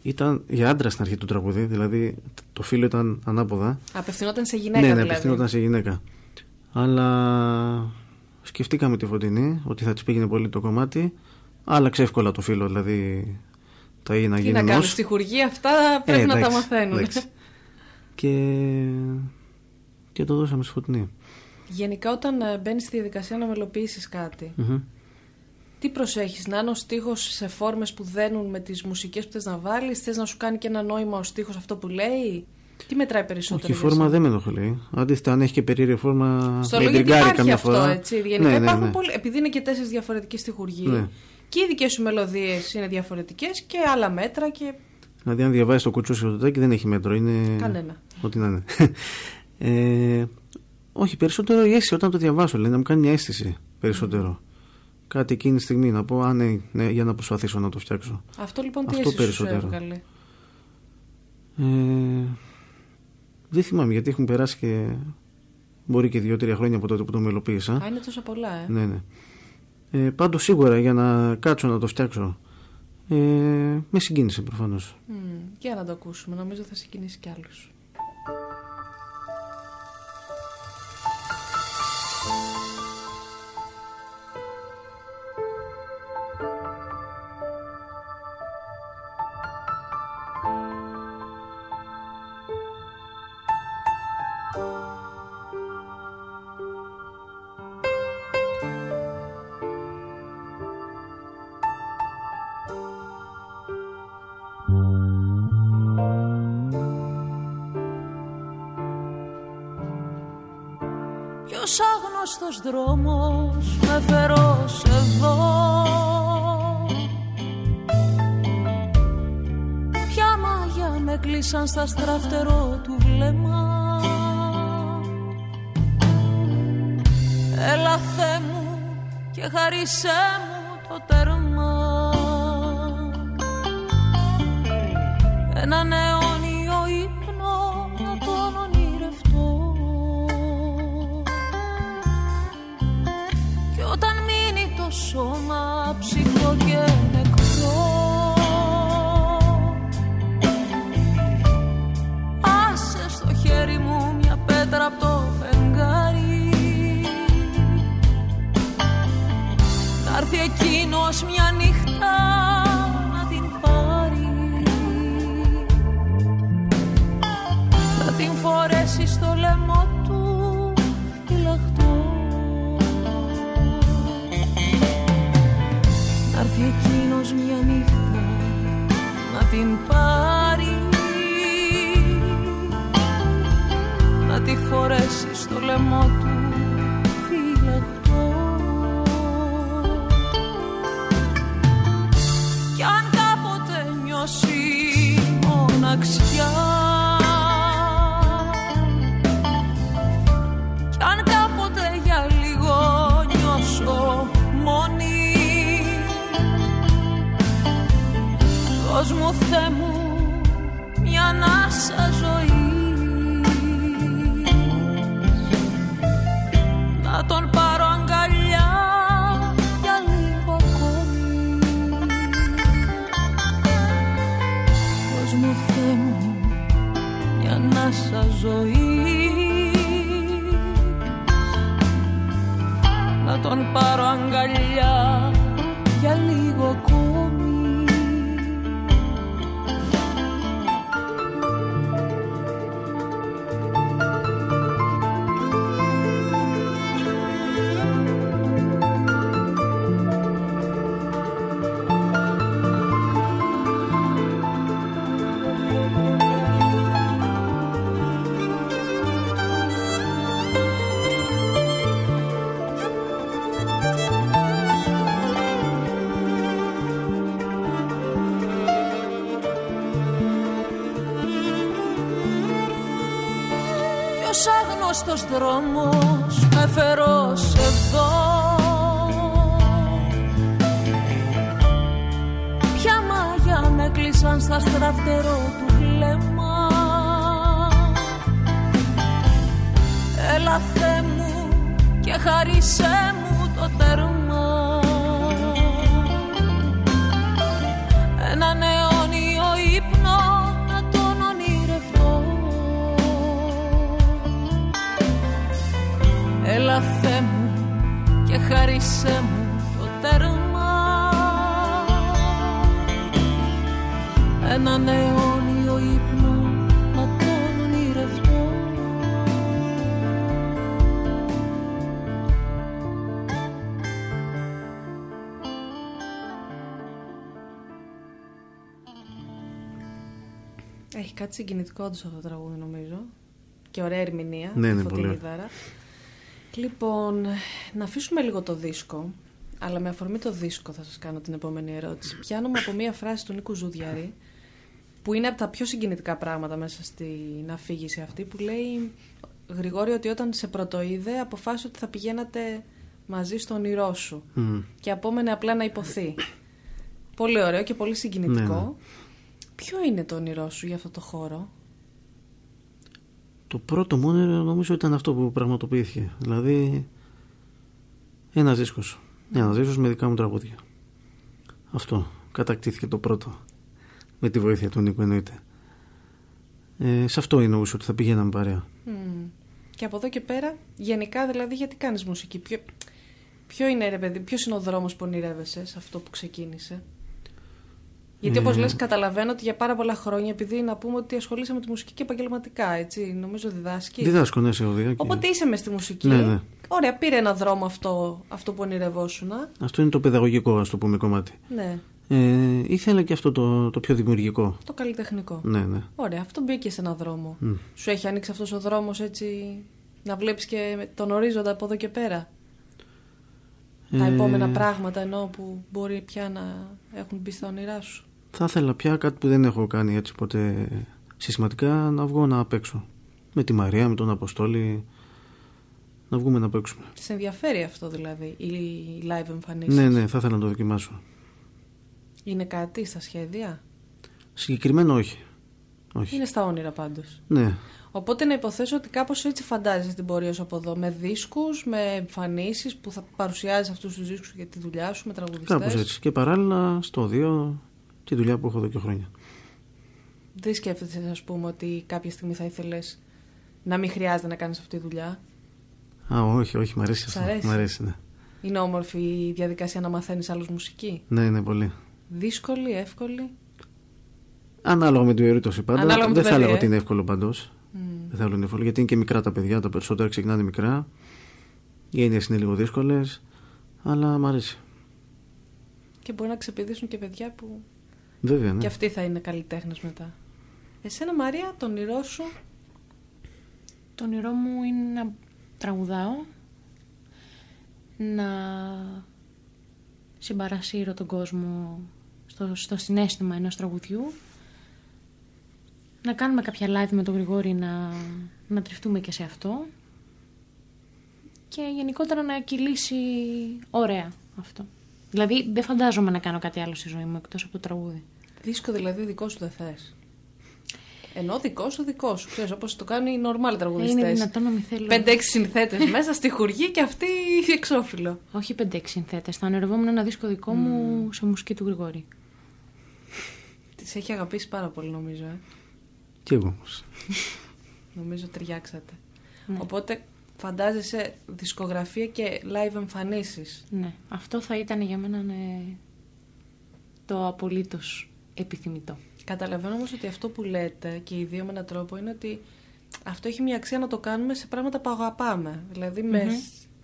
ήταν για άντρα στην αρχή του τραγούδι, δηλαδή το φίλο ήταν ανάποδα. Απευθυνόταν σε γυναίκα ναι, ναι, δηλαδή. απευθυνόταν σε γυναίκα. Αλλά σκεφτήκαμε τη Φωτεινή ότι θα της πήγαινε πολύ το κομμάτι. Άλλαξε εύκολα το φίλο, δηλαδή τα ή να Τι γίνει να κάνουν νος. στη χουργία αυτά πρέπει Ε, να τα εντάξει, μαθαίνουν. εντάξει. Και, και το δώσαμε στη Φωτεινή. Γενικά όταν μπαίνεις στη διαδικασία να μελοποιήσεις κάτι, Μμμ. τι προσέχεις, να είναι ο στίχος σε φόρμες που δένουν με τις μουσικές που θες να βάλεις, θες να σου κάνει και ένα νόημα ο στίχος αυτό που λέει, τι μετράει περισσότερο. Όχι, η για φόρμα σένα; δεν με ενοχλεί. Αντίθετα, αν έχει και περίεργη φόρμα, Στο με λόγο γιατί τριγκάρει υπάρχει καμιά αυτό, φορά. έτσι. Γενικά ναι, ναι, υπάρχουν ναι. πολλοί, επειδή είναι και τέσσερις διαφορετικοί στιχουργοί, Ναι. και οι δικές σου μελωδίες είναι διαφορετικές και άλλα μέτρα και Δηλαδή, αν διαβάζει το κουτσούσι το τάκι, δεν έχει μέτρο. Είναι. κανένα. Ό,τι να είναι. ε, όχι, περισσότερο η αίσθηση όταν το διαβάσω. Λέει, να μου κάνει μια αίσθηση περισσότερο. Κάτι εκείνη τη στιγμή να πω, Α, ναι, ναι, για να προσπαθήσω να το φτιάξω. Αυτό λοιπόν τι Αυτό αίσθηση σου περισσότερο. έβγαλε; Ε, δεν θυμάμαι γιατί έχουν περάσει και. Μπορεί και δύο-τρία χρόνια από τότε που το μελοποίησα. Α, είναι τόσα πολλά, ε. Ναι, ναι. Ε, πάντως σίγουρα για να κάτσω να το φτιάξω ε, με συγκίνησε προφανώς. Μμ, για να το ακούσουμε, νομίζω θα συγκινήσει κι άλλους. άγνωστος δρόμος με φερός εδώ. Ποια μάγια με κλείσαν στα στραφτερό του βλέμμα. Ελαθέ μου και χαρίσέ μου το τέρμα. Ένα νέο σώμα ψυχρό και νεκρό. Άσε στο χέρι μου μια πέτρα από το φεγγάρι. Να έρθει εκείνος μια την πάρει. Να τη φορέσεις στο λαιμό στα στραφτερό του βλέμμα. Έλα Θεέ μου και χαρίσέ κάτι συγκινητικό τους αυτό το τραγούδι, νομίζω. Και ωραία ερμηνεία. Ναι, τη ναι, Φωτεινή πολύ. Δάρα. Λοιπόν, να αφήσουμε λίγο το δίσκο. Αλλά με αφορμή το δίσκο θα σας κάνω την επόμενη ερώτηση. Πιάνομαι από μία φράση του Νίκου Ζουδιαρή, που είναι από τα πιο συγκινητικά πράγματα μέσα στην αφήγηση αυτή, που λέει Γρηγόρη ότι όταν σε πρωτοείδε αποφάσισε ότι θα πηγαίνατε μαζί στο όνειρό σου Μμ. και απόμενε απλά να υποθεί. Πολύ ωραίο και πολύ συγκινητικό. Ναι, ναι. Ποιο είναι το όνειρό σου για αυτό το χώρο; Το πρώτο μου όνειρο νομίζω ήταν αυτό που πραγματοποιήθηκε. Δηλαδή, ένας δίσκος. Ένας δίσκος με δικά μου τραγούδια. Αυτό. Κατακτήθηκε το πρώτο. Με τη βοήθεια του Νίκου εννοείται. Ε, σε αυτό εννοούσα ότι θα πηγαίναμε παρέα. Μμμ. Και από εδώ και πέρα, γενικά δηλαδή, γιατί κάνεις μουσική; Ποιο, ποιο είναι, ρε παιδί, ποιος είναι ο δρόμος που ονειρεύεσαι σε αυτό που ξεκίνησε; Γιατί Ε, όπως λες καταλαβαίνω ότι για πάρα πολλά χρόνια, επειδή να πούμε ότι ασχολείσαι με τη μουσική και επαγγελματικά, έτσι, νομίζω διδάσκεις. Διδάσκω, ναι, σε οδεία. και- Οπότε είσαι μες στη μουσική. Ναι, ναι. Ωραία, πήρε ένα δρόμο αυτό, αυτό που ονειρευόσουν. Αυτό είναι το παιδαγωγικό, ας το πούμε, κομμάτι. Ναι, Ε, ήθελα και αυτό το, το πιο δημιουργικό. το καλλιτεχνικό. Ναι, ναι. Ωραία, αυτό μπήκε σε ένα δρόμο. Μμ. Σου έχει ανοίξει αυτός ο δρόμος έτσι να βλέπεις και τον ορίζοντα από εδώ και πέρα. Τα Ε, επόμενα πράγματα ενώ που μπορεί πια να έχουν μπει στα όνειρά σου. Θα ήθελα πια κάτι που δεν έχω κάνει έτσι ποτέ συστηματικά να βγω να παίξω. Με τη Μαρία, με τον Αποστόλη. να βγούμε να παίξουμε. Σε ενδιαφέρει αυτό δηλαδή, η live εμφανίσεις; Ναι, ναι, θα ήθελα να το δοκιμάσω. Είναι κάτι στα σχέδια; Συγκεκριμένο όχι. όχι. Είναι στα όνειρα πάντως. Ναι, Οπότε να υποθέσω ότι κάπως έτσι φαντάζεσαι την πορεία σου από εδώ. Με δίσκους, με εμφανίσεις που θα παρουσιάζεις αυτούς τους δίσκους για τη δουλειά σου, με τραγουδιστές. κάπως έτσι. Και παράλληλα στο δύο τη δουλειά που έχω εδώ και χρόνια. Δεν σκέφτεσαι, ας πούμε, ότι κάποια στιγμή θα ήθελες να μην χρειάζεται να κάνεις αυτή τη δουλειά; Α, όχι, όχι, μ' αρέσει Σ' αυτό. αρέσει; Μ' αρέσει, ναι. Είναι όμορφη η διαδικασία να μαθαίνεις άλλους μουσική; Ναι, είναι πολύ. Δύσκολη, εύκολη; Ανάλογα με την περίπτωση πάντα. Ανάλογα με Δεν το θα παιδί, έλεγα ε. ότι είναι εύκολο παντός. Μμ. Δεν θα έλεγα είναι εύκολο γιατί είναι και μικρά τα παιδιά. Τα περισσότερα ξεκινάνε μικρά. Οι έννοιες είναι λίγο δύσκολες. Αλλά μ' αρέσει. Και μπορεί να ξεπηδήσουν και παιδιά που Βέβαια, ναι. και αυτοί θα είναι καλλιτέχνες μετά. Εσένα Μαρία, το όνειρό σου; Το όνειρό μου είναι να τραγουδάω, να συμπαρασύρω τον κόσμο στο, στο συνέστημα ενός τραγουδιού, να κάνουμε κάποια live με τον Γρηγόρη να, να τριφτούμε και σε αυτό και γενικότερα να κυλήσει ωραία αυτό. Δηλαδή δεν φαντάζομαι να κάνω κάτι άλλο στη ζωή μου εκτός από το τραγούδι. δίσκο δηλαδή δικό σου δεν θες. Ενώ δικό σου δικό σου. Ξέρεις, όπως το κάνουν οι normal Είναι τραγουδιστές. δυνατόν να μην θέλω... 5-6 συνθέτες μέσα στη χουργή και αυτή εξώφυλλο. Όχι 5-6 συνθέτες. Θα ονειρευόμουν ένα δίσκο δικό μου σε μουσική του Γρηγόρη. Τις έχει αγαπήσει πάρα πολύ νομίζω. Ε. Και εγώ όμως. Νομίζω ταιριάξατε. Ναι. Οπότε φαντάζεσαι δισκογραφία και live εμφανίσεις. Ναι, αυτό θα ήταν για μένα ναι, το απολύτως επιθυμητό. Καταλαβαίνω όμως ότι αυτό που λέτε και οι δύο με έναν τρόπο είναι ότι αυτό έχει μια αξία να το κάνουμε σε πράγματα που αγαπάμε. Δηλαδή με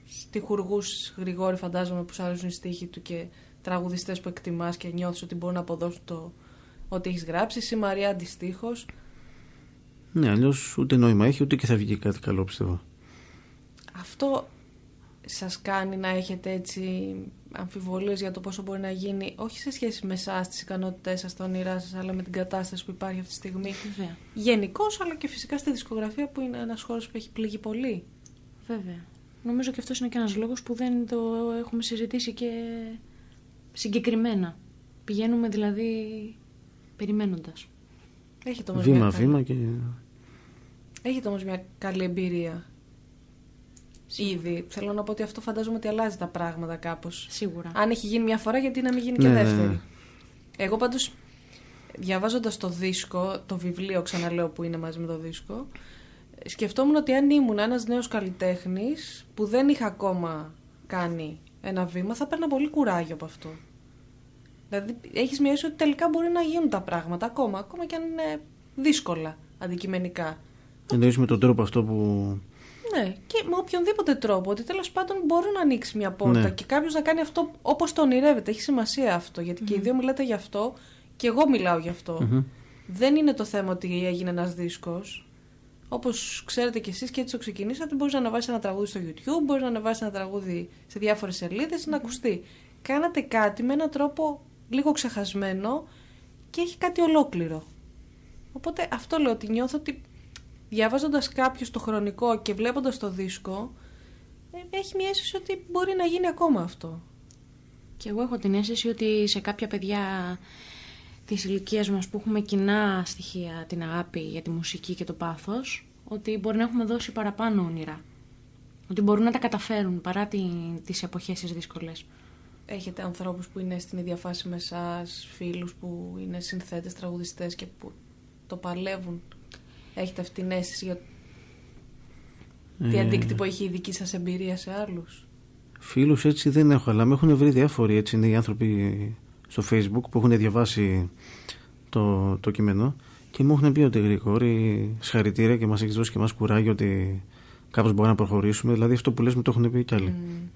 στιχουργούς Γρηγόρη φαντάζομαι που σου αρέσουν οι στίχοι του και τραγουδιστές που εκτιμάς και νιώθεις ότι μπορούν να αποδώσουν το ότι έχεις γράψει. Εσύ Μαρία αντιστοίχως. Ναι, αλλιώς ούτε νόημα έχει ούτε και θα βγει κάτι καλό πιστεύω. Αυτό σας κάνει να έχετε έτσι αμφιβολίες για το πόσο μπορεί να γίνει όχι σε σχέση με εσάς, τις ικανότητές σας, τα όνειρά σας αλλά με την κατάσταση που υπάρχει αυτή τη στιγμή Βέβαια. γενικώς, αλλά και φυσικά στη δισκογραφία που είναι ένας χώρος που έχει πληγεί πολύ. Βέβαια. Νομίζω και αυτός είναι και ένας λόγος που δεν το έχουμε συζητήσει και συγκεκριμένα. Πηγαίνουμε δηλαδή περιμένοντας. Έχετε όμως, μια Βήμα-βήμα καλή... και. Έχετε όμως μια καλή εμπειρία ήδη. Θέλω να πω ότι αυτό φαντάζομαι ότι αλλάζει τα πράγματα κάπως. Σίγουρα. Αν έχει γίνει μια φορά, γιατί να μην γίνει Ναι, και ναι, δεύτερη. ναι. Εγώ πάντως, διαβάζοντας το δίσκο, το βιβλίο ξαναλέω που είναι μαζί με το δίσκο, σκεφτόμουν ότι αν ήμουν ένας νέος καλλιτέχνης που δεν είχα ακόμα κάνει ένα βήμα, θα παίρνα πολύ κουράγιο από αυτό. Δηλαδή, έχεις μια αίσθηση ότι τελικά μπορεί να γίνουν τα πράγματα ακόμα, ακόμα και αν είναι δύσκολα αντικειμενικά. Εννοείς με τον τρόπο αυτό που. Ναι, και με οποιονδήποτε τρόπο. Ότι τέλος πάντων μπορεί να ανοίξει μια πόρτα Ναι. και κάποιος να κάνει αυτό όπως το ονειρεύεται. Έχει σημασία αυτό. Γιατί και οι δύο μιλάτε γι' αυτό και εγώ μιλάω γι' αυτό. Μμμ. Δεν είναι το θέμα ότι έγινε ένας δίσκος. Όπως ξέρετε κι εσείς και έτσι το ξεκινήσατε, μπορείς να ανεβάσεις ένα τραγούδι στο YouTube, μπορείς να ανεβάσεις ένα τραγούδι σε διάφορες σελίδες να ακουστεί. Κάνατε κάτι με έναν τρόπο λίγο ξεχασμένο και έχει κάτι ολόκληρο. Οπότε αυτό λέω ότι νιώθω ότι διαβάζοντας κάποιος το χρονικό και βλέποντας το δίσκο ε, έχει μια αίσθηση ότι μπορεί να γίνει ακόμα αυτό. Και εγώ έχω την αίσθηση ότι σε κάποια παιδιά της ηλικίας μας που έχουμε κοινά στοιχεία την αγάπη για τη μουσική και το πάθος, ότι μπορεί να έχουμε δώσει παραπάνω όνειρα. Ότι μπορούν να τα καταφέρουν παρά την, τις εποχές τις δύσκολες. Έχετε ανθρώπους που είναι στην ίδια φάση με εσάς, φίλους που είναι συνθέτες, τραγουδιστές και που το παλεύουν. Έχετε αυτή την αίσθηση για τι Ε, αντίκτυπο έχει η δική σας εμπειρία σε άλλους; Φίλους έτσι δεν έχω, αλλά με έχουν βρει διάφοροι έτσι νέοι άνθρωποι στο facebook που έχουν διαβάσει το, το κείμενο και μου έχουν πει ότι Γρηγόρη, συγχαρητήρια και μας έχεις δώσει και εμά κουράγιο ότι κάπως μπορούμε να προχωρήσουμε. Δηλαδή αυτό που λες μου το έχουν πει κι άλλοι. Μμ.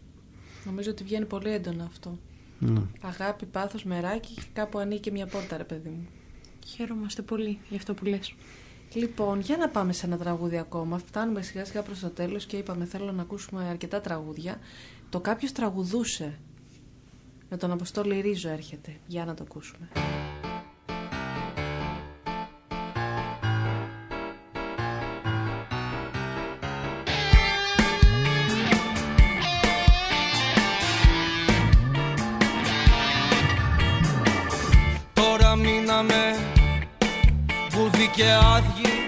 Νομίζω ότι βγαίνει πολύ έντονα αυτό. Ναι. Αγάπη, πάθος, μεράκι και κάπου ανοίγει και μια πόρτα ρε παιδί μου. Χαίρομαστε πολύ για αυτό που λες. Λοιπόν, για να πάμε σε ένα τραγούδι ακόμα. Φτάνουμε σιγά σιγά προς το τέλος και είπαμε θέλω να ακούσουμε αρκετά τραγούδια. Το κάποιος τραγουδούσε. Με τον Αποστόλη Ρίζο έρχεται. Για να το ακούσουμε. Τώρα μείναμε Βουδί και άδειη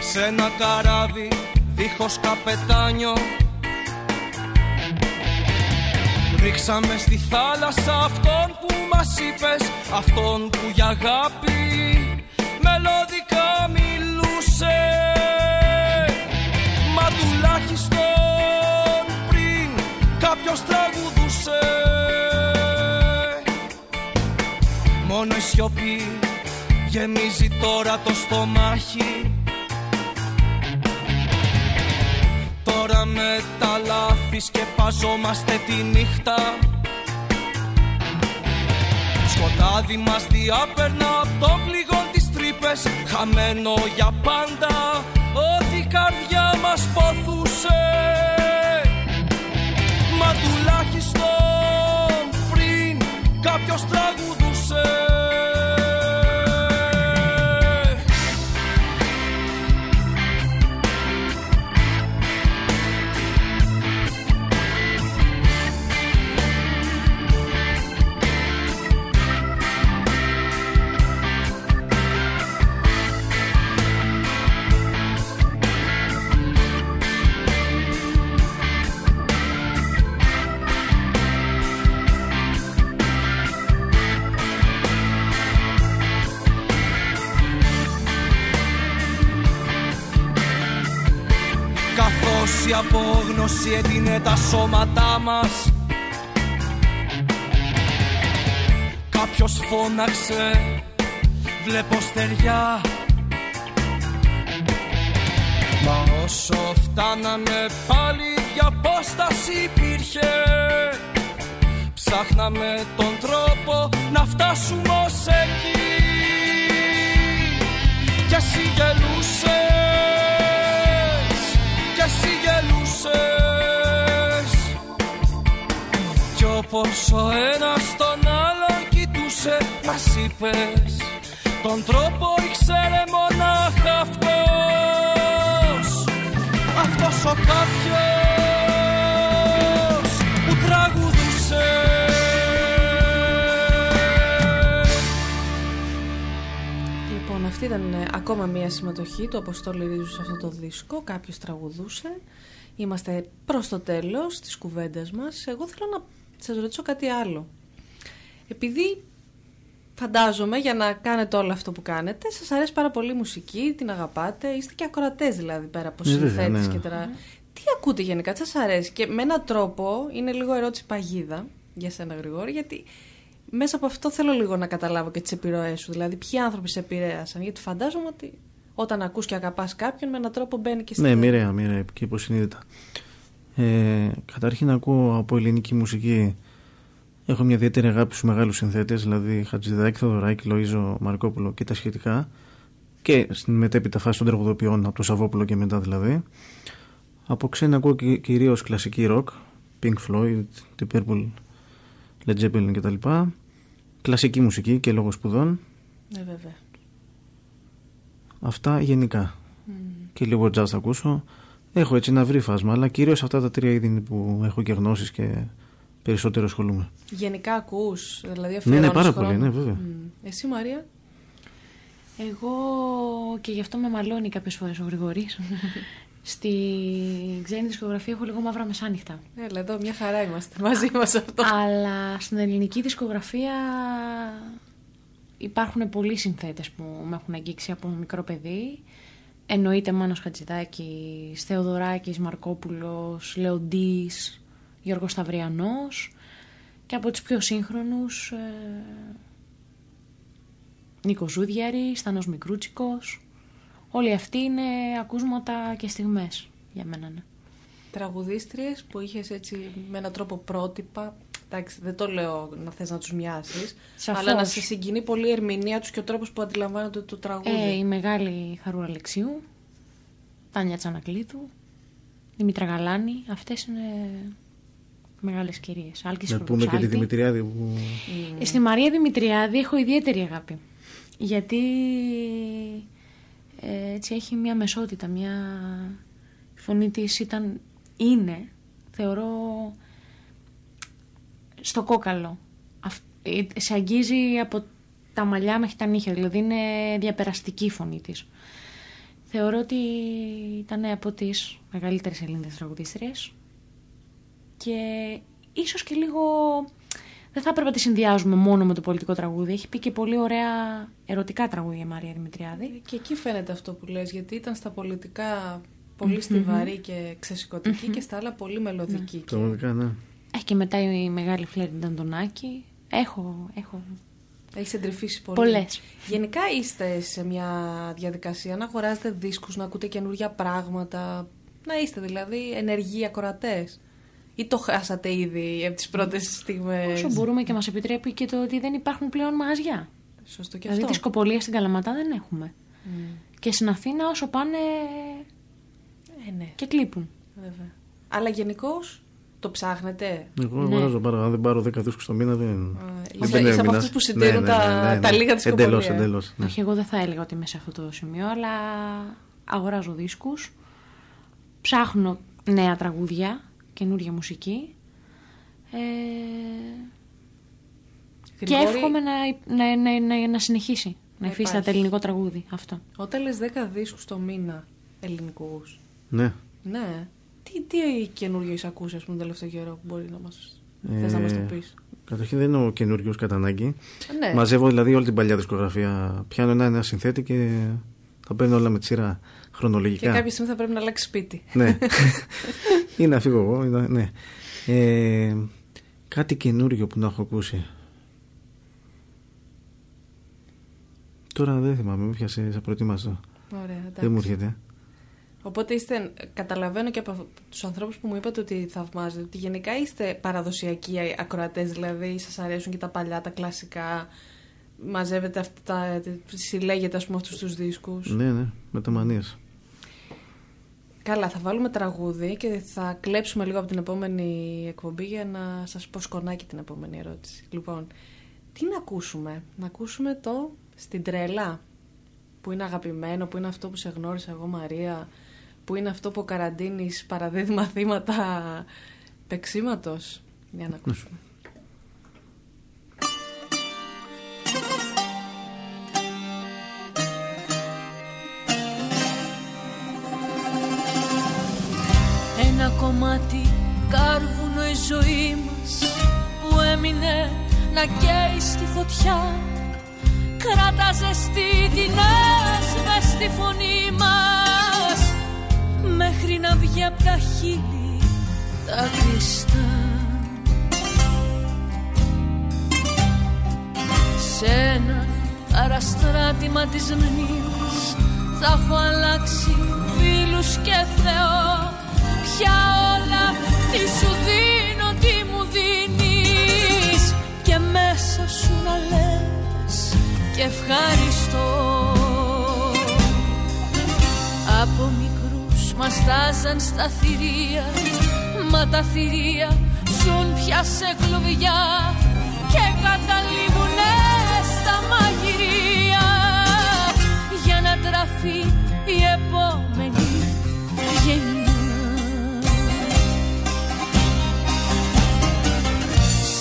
Σε ένα καράβι δίχως καπετάνιο. Ρίξαμε στη θάλασσα αυτόν που μας είπες Αυτόν που για αγάπη μελωδικά μιλούσε. Μα τουλάχιστον πριν κάποιος τραγουδούσε Μόνο η σιωπή γεμίζει τώρα το στομάχι. Τώρα με τα λάθης σκεπαζόμαστε τη νύχτα. Σκοτάδι μας διάπερνα από τον πληγόν τις τρύπες. Χαμένο για πάντα ό,τι η καρδιά μας ποθούσε. Μα τουλάχιστον πριν κάποιος τραγουδούσε closer. Απόγνωση έδινε τα σώματά μας. Κάποιος φώναξε Βλέπω στεριά. Μα όσο φτάναμε πάλι για απόσταση υπήρχε. Ψάχναμε τον τρόπο να φτάσουμε ως εκεί. Κι εσύ γελούσες Κι εσύ γελούσες. Κι όπως ο ένας τον άλλον κοιτούσε Μας είπες Τον τρόπο ήξερε μονάχα αυτή ήταν ε, ακόμα μία συμμετοχή του Αποστόλη Ρίζου σε αυτό το δίσκο. Κάποιος τραγουδούσε. Είμαστε προς το τέλος της κουβέντας μας. Εγώ θέλω να σας ρωτήσω κάτι άλλο. Επειδή φαντάζομαι για να κάνετε όλο αυτό που κάνετε, σας αρέσει πάρα πολύ η μουσική, την αγαπάτε, είστε και ακροατές δηλαδή πέρα από Ε, βέβαια, συνθέτες ναι. και τρα... Τι ακούτε γενικά, τι σας αρέσει; Και με έναν τρόπο είναι λίγο ερώτηση παγίδα για σένα, Γρηγόρη, γιατί μέσα από αυτό θέλω λίγο να καταλάβω και τις επιρροές σου. Δηλαδή, ποιοι άνθρωποι σε επηρέασαν. Γιατί φαντάζομαι ότι όταν ακούς και αγαπάς κάποιον, με έναν τρόπο μπαίνει και στην. Ναι, μοιραία, μοιραία και υποσυνείδητα. Ε, καταρχήν ακούω από ελληνική μουσική έχω μια ιδιαίτερη αγάπη στους μεγάλους συνθέτες δηλαδή Χατζηδάκη, Θοδωράκη, Λοΐζο, Μαρκόπουλο και τα σχετικά και στην μετέπειτα φάση των τραγουδοποιών από το Σαββόπουλο και μετά δηλαδή από ξένα ακούω κυ- κυρίως κλασική rock Pink Floyd, The Purple, Led Zeppelin κτλ κλασική μουσική και λόγω σπουδών Ναι, βέβαια. Αυτά γενικά. Και λίγο jazz θα ακούσω. Έχω έτσι ένα βρει φάσμα, αλλά κυρίως αυτά τα τρία είδη είναι που έχω και γνώσεις και περισσότερο ασχολούμαι. Γενικά ακούς, δηλαδή Ναι, αφιερώνεις ναι, πάρα χρόνο. πολύ, ναι, βέβαια. Μμ. Εσύ, Μαρία; Εγώ και γι' αυτό με μαλώνει κάποιες φορές ο Γρηγορής. Στη ξένη δισκογραφία έχω λίγο μαύρα μεσάνυχτα. Έλα, εδώ μια χαρά είμαστε μαζί μας αυτό. Αλλά στην ελληνική δισκογραφία υπάρχουν πολλοί συνθέτες που με έχουν αγγίξει από μικρό παιδί. Εννοείται Μάνος Χατζηδάκης, Θεοδωράκης, Μαρκόπουλος, Λεοντής, Γιώργος Σταυριανός και από τους πιο σύγχρονους ε, Νίκος Ζούδιαρης, Στανός Μικρούτσικος. Όλοι αυτοί είναι ακούσματα και στιγμές για μένα. Ναι. Τραγουδίστριες που είχες έτσι με έναν τρόπο πρότυπα. Εντάξει, δεν το λέω να θες να τους μοιάσεις, Σαφώς. αλλά να σε συγκινεί πολύ η ερμηνεία τους και ο τρόπος που αντιλαμβάνονται το τραγούδι. Ε, η μεγάλη Χαρούρα Αλεξίου, Τάνια Τσανακλήτου, Δημήτρα Γαλάνη, αυτές είναι μεγάλες κυρίες. Άλκης Να πούμε και τη Φρουρουψάλτη. Δημητριάδη που Ε, Στη Μαρία Δημητριάδη έχω ιδιαίτερη αγάπη. Γιατί ε, έτσι έχει μια μεσότητα, μια η φωνή της ήταν, είναι, θεωρώ, στο κόκαλο. Αυ- ε, σε αγγίζει από τα μαλλιά μέχρι τα νύχια, δηλαδή είναι διαπεραστική η φωνή της. Θεωρώ ότι ήταν από τις μεγαλύτερες Ελληνίδες τραγουδίστριες και ίσως και λίγο δεν θα έπρεπε να τη συνδυάζουμε μόνο με το πολιτικό τραγούδι. Έχει πει και πολύ ωραία ερωτικά τραγούδια η Μαρία Δημητριάδη. Και εκεί φαίνεται αυτό που λες, γιατί ήταν στα πολιτικά πολύ στιβαρή και ξεσηκωτική και στα άλλα πολύ μελωδική. Και... Πραγματικά, ναι. Έχει και μετά η μεγάλη φλέρ ήταν τον Άκη. Έχω, έχω Έχεις εντρυφήσει πολύ. πολλές. Γενικά είστε σε μια διαδικασία να αγοράζετε δίσκους, να ακούτε καινούργια πράγματα, να είστε δηλαδή ενεργοί ακροατές. Ή το χάσατε ήδη από τις πρώτες στιγμές; Όσο μπορούμε και μας επιτρέπει και το ότι δεν υπάρχουν πλέον μαγαζιά. Σωστό και δηλαδή αυτό. δισκοπολία στην Καλαματά δεν έχουμε. Και στην Αθήνα όσο πάνε Ε, ναι, και κλείπουν. βέβαια. Αλλά γενικώς το ψάχνετε; Εγώ Ναι. αγοράζω πάρα. Αν δεν πάρω 10 δίσκους το μήνα, δεν. Α, δεν είσαι- μπαίνει ο είσαι από μήνας. αυτούς που συντηρούν τα- τα λίγα της Εντελώς, κοπολίας. εντελώς. Ναι. Όχι, εγώ δεν θα έλεγα ότι είμαι σε αυτό το σημείο, αλλά αγοράζω δίσκους, ψάχνω νέα τραγούδια, καινούργια μουσική ε, και Γρηγόρη, εύχομαι να, να, να, να, να συνεχίσει να Να υφίσταται υπάρχει. ελληνικό τραγούδι αυτό. Όταν λες 10 δίσκους το μήνα ελληνικούς, Ναι. ναι. Τι, τι καινούριο είσαι ακούσει, ας πούμε, τον τελευταίο καιρό που μπορεί να μας, Ε, θες να μας το πεις; Καταρχήν δεν είναι ο καινούριο κατά ανάγκη. Ναι. Μαζεύω δηλαδή όλη την παλιά δισκογραφία. Πιάνω ένα-ένα συνθέτη και τα παίρνω όλα με τη σειρά Και χρονολογικά. κάποια στιγμή θα πρέπει να αλλάξει σπίτι. ναι. ή να φύγω εγώ. ή να- Ναι. Ε, κάτι καινούριο που να έχω ακούσει. Τώρα δεν θυμάμαι, με πιάσε σε προετοίμαστο. Ωραία, εντάξει. Δεν μου έρχεται. Οπότε είστε, καταλαβαίνω και από τους ανθρώπους που μου είπατε ότι θαυμάζετε, ότι γενικά είστε παραδοσιακοί ακροατές, δηλαδή σας αρέσουν και τα παλιά, τα κλασικά. Μαζεύετε αυτά, τα, συλλέγετε ας πούμε αυτούς τους δίσκους. Ναι, ναι, με τα μανίες. Καλά, θα βάλουμε τραγούδι και θα κλέψουμε λίγο από την επόμενη εκπομπή για να σας πω σκονάκι την επόμενη ερώτηση. Λοιπόν, τι να ακούσουμε; Να ακούσουμε το «Στην τρέλα» που είναι αγαπημένο, που είναι αυτό που σε γνώρισα εγώ Μαρία, που είναι αυτό που ο Καραντίνης παραδίδει μαθήματα παίξήματος. Για να ακούσουμε. Ζωή μας που έμεινε να καίει στη φωτιά. Κράτα ζεστή την έσβεστη φωνή μας μέχρι να βγει απ' τα χείλη τα κρυστά Σε ένα παραστράτημα της μνήμης θα έχω αλλάξει φίλους και Θεό. Πια όλα τι σου δίνω, σου να λες και ευχαριστώ. Από μικρούς μας τάζαν στα θηρία Μα τα θηρία ζουν πια σε κλουβιά Και καταλήγουνε στα μαγειρία. Για να τραφεί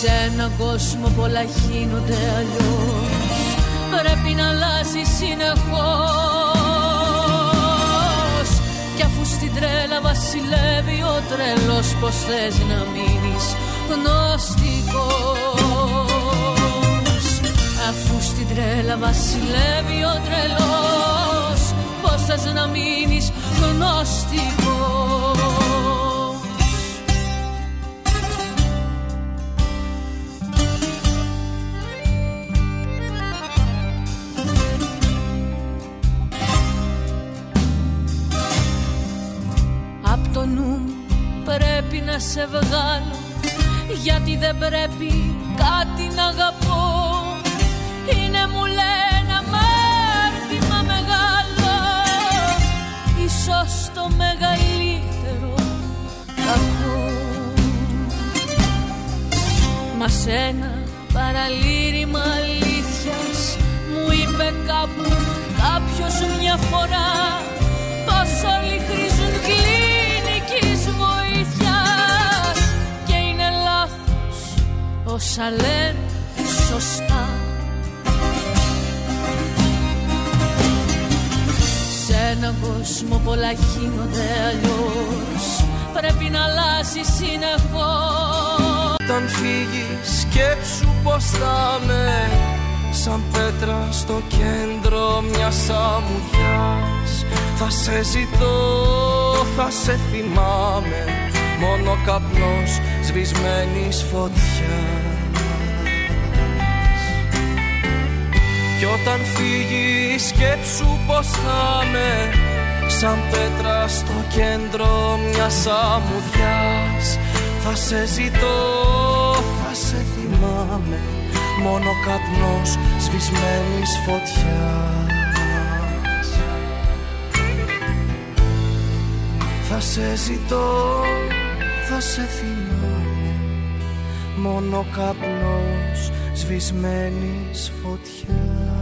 Σε έναν κόσμο πολλά γίνονται αλλιώς. Πρέπει να αλλάζει συνεχώς. Κι αφού στην τρέλα βασιλεύει ο τρελός Πως θες να μείνεις γνωστικός. Αφού στην τρέλα βασιλεύει ο τρελός Πως θες να μείνεις γνωστικός σε βγάλω Γιατί δεν πρέπει κάτι να αγαπώ. Είναι μου λένε αμάρτημα μεγάλο Ίσως το μεγαλύτερο κακό Μα σε ένα παραλήρημα αλήθειας Μου είπε κάπου κάποιος μια φορά όσα λένε σωστά. Σε έναν κόσμο πολλά γίνονται αλλιώς. Πρέπει να αλλάζει συνεχώς. Όταν φύγεις, σκέψου πώς θα με. Σαν πέτρα στο κέντρο μιας αμμουδιάς. Θα σε ζητώ, θα σε θυμάμαι. Μόνο καπνός σβησμένης φωτιάς. Κι όταν φύγει σκέψου πως θα με Σαν πέτρα στο κέντρο μιας αμμουδιάς Θα σε ζητώ, θα σε θυμάμαι Μόνο καπνός σβησμένης φωτιάς. Θα σε ζητώ, θα σε θυμάμαι Μόνο καπνός σβησμένης φωτιάς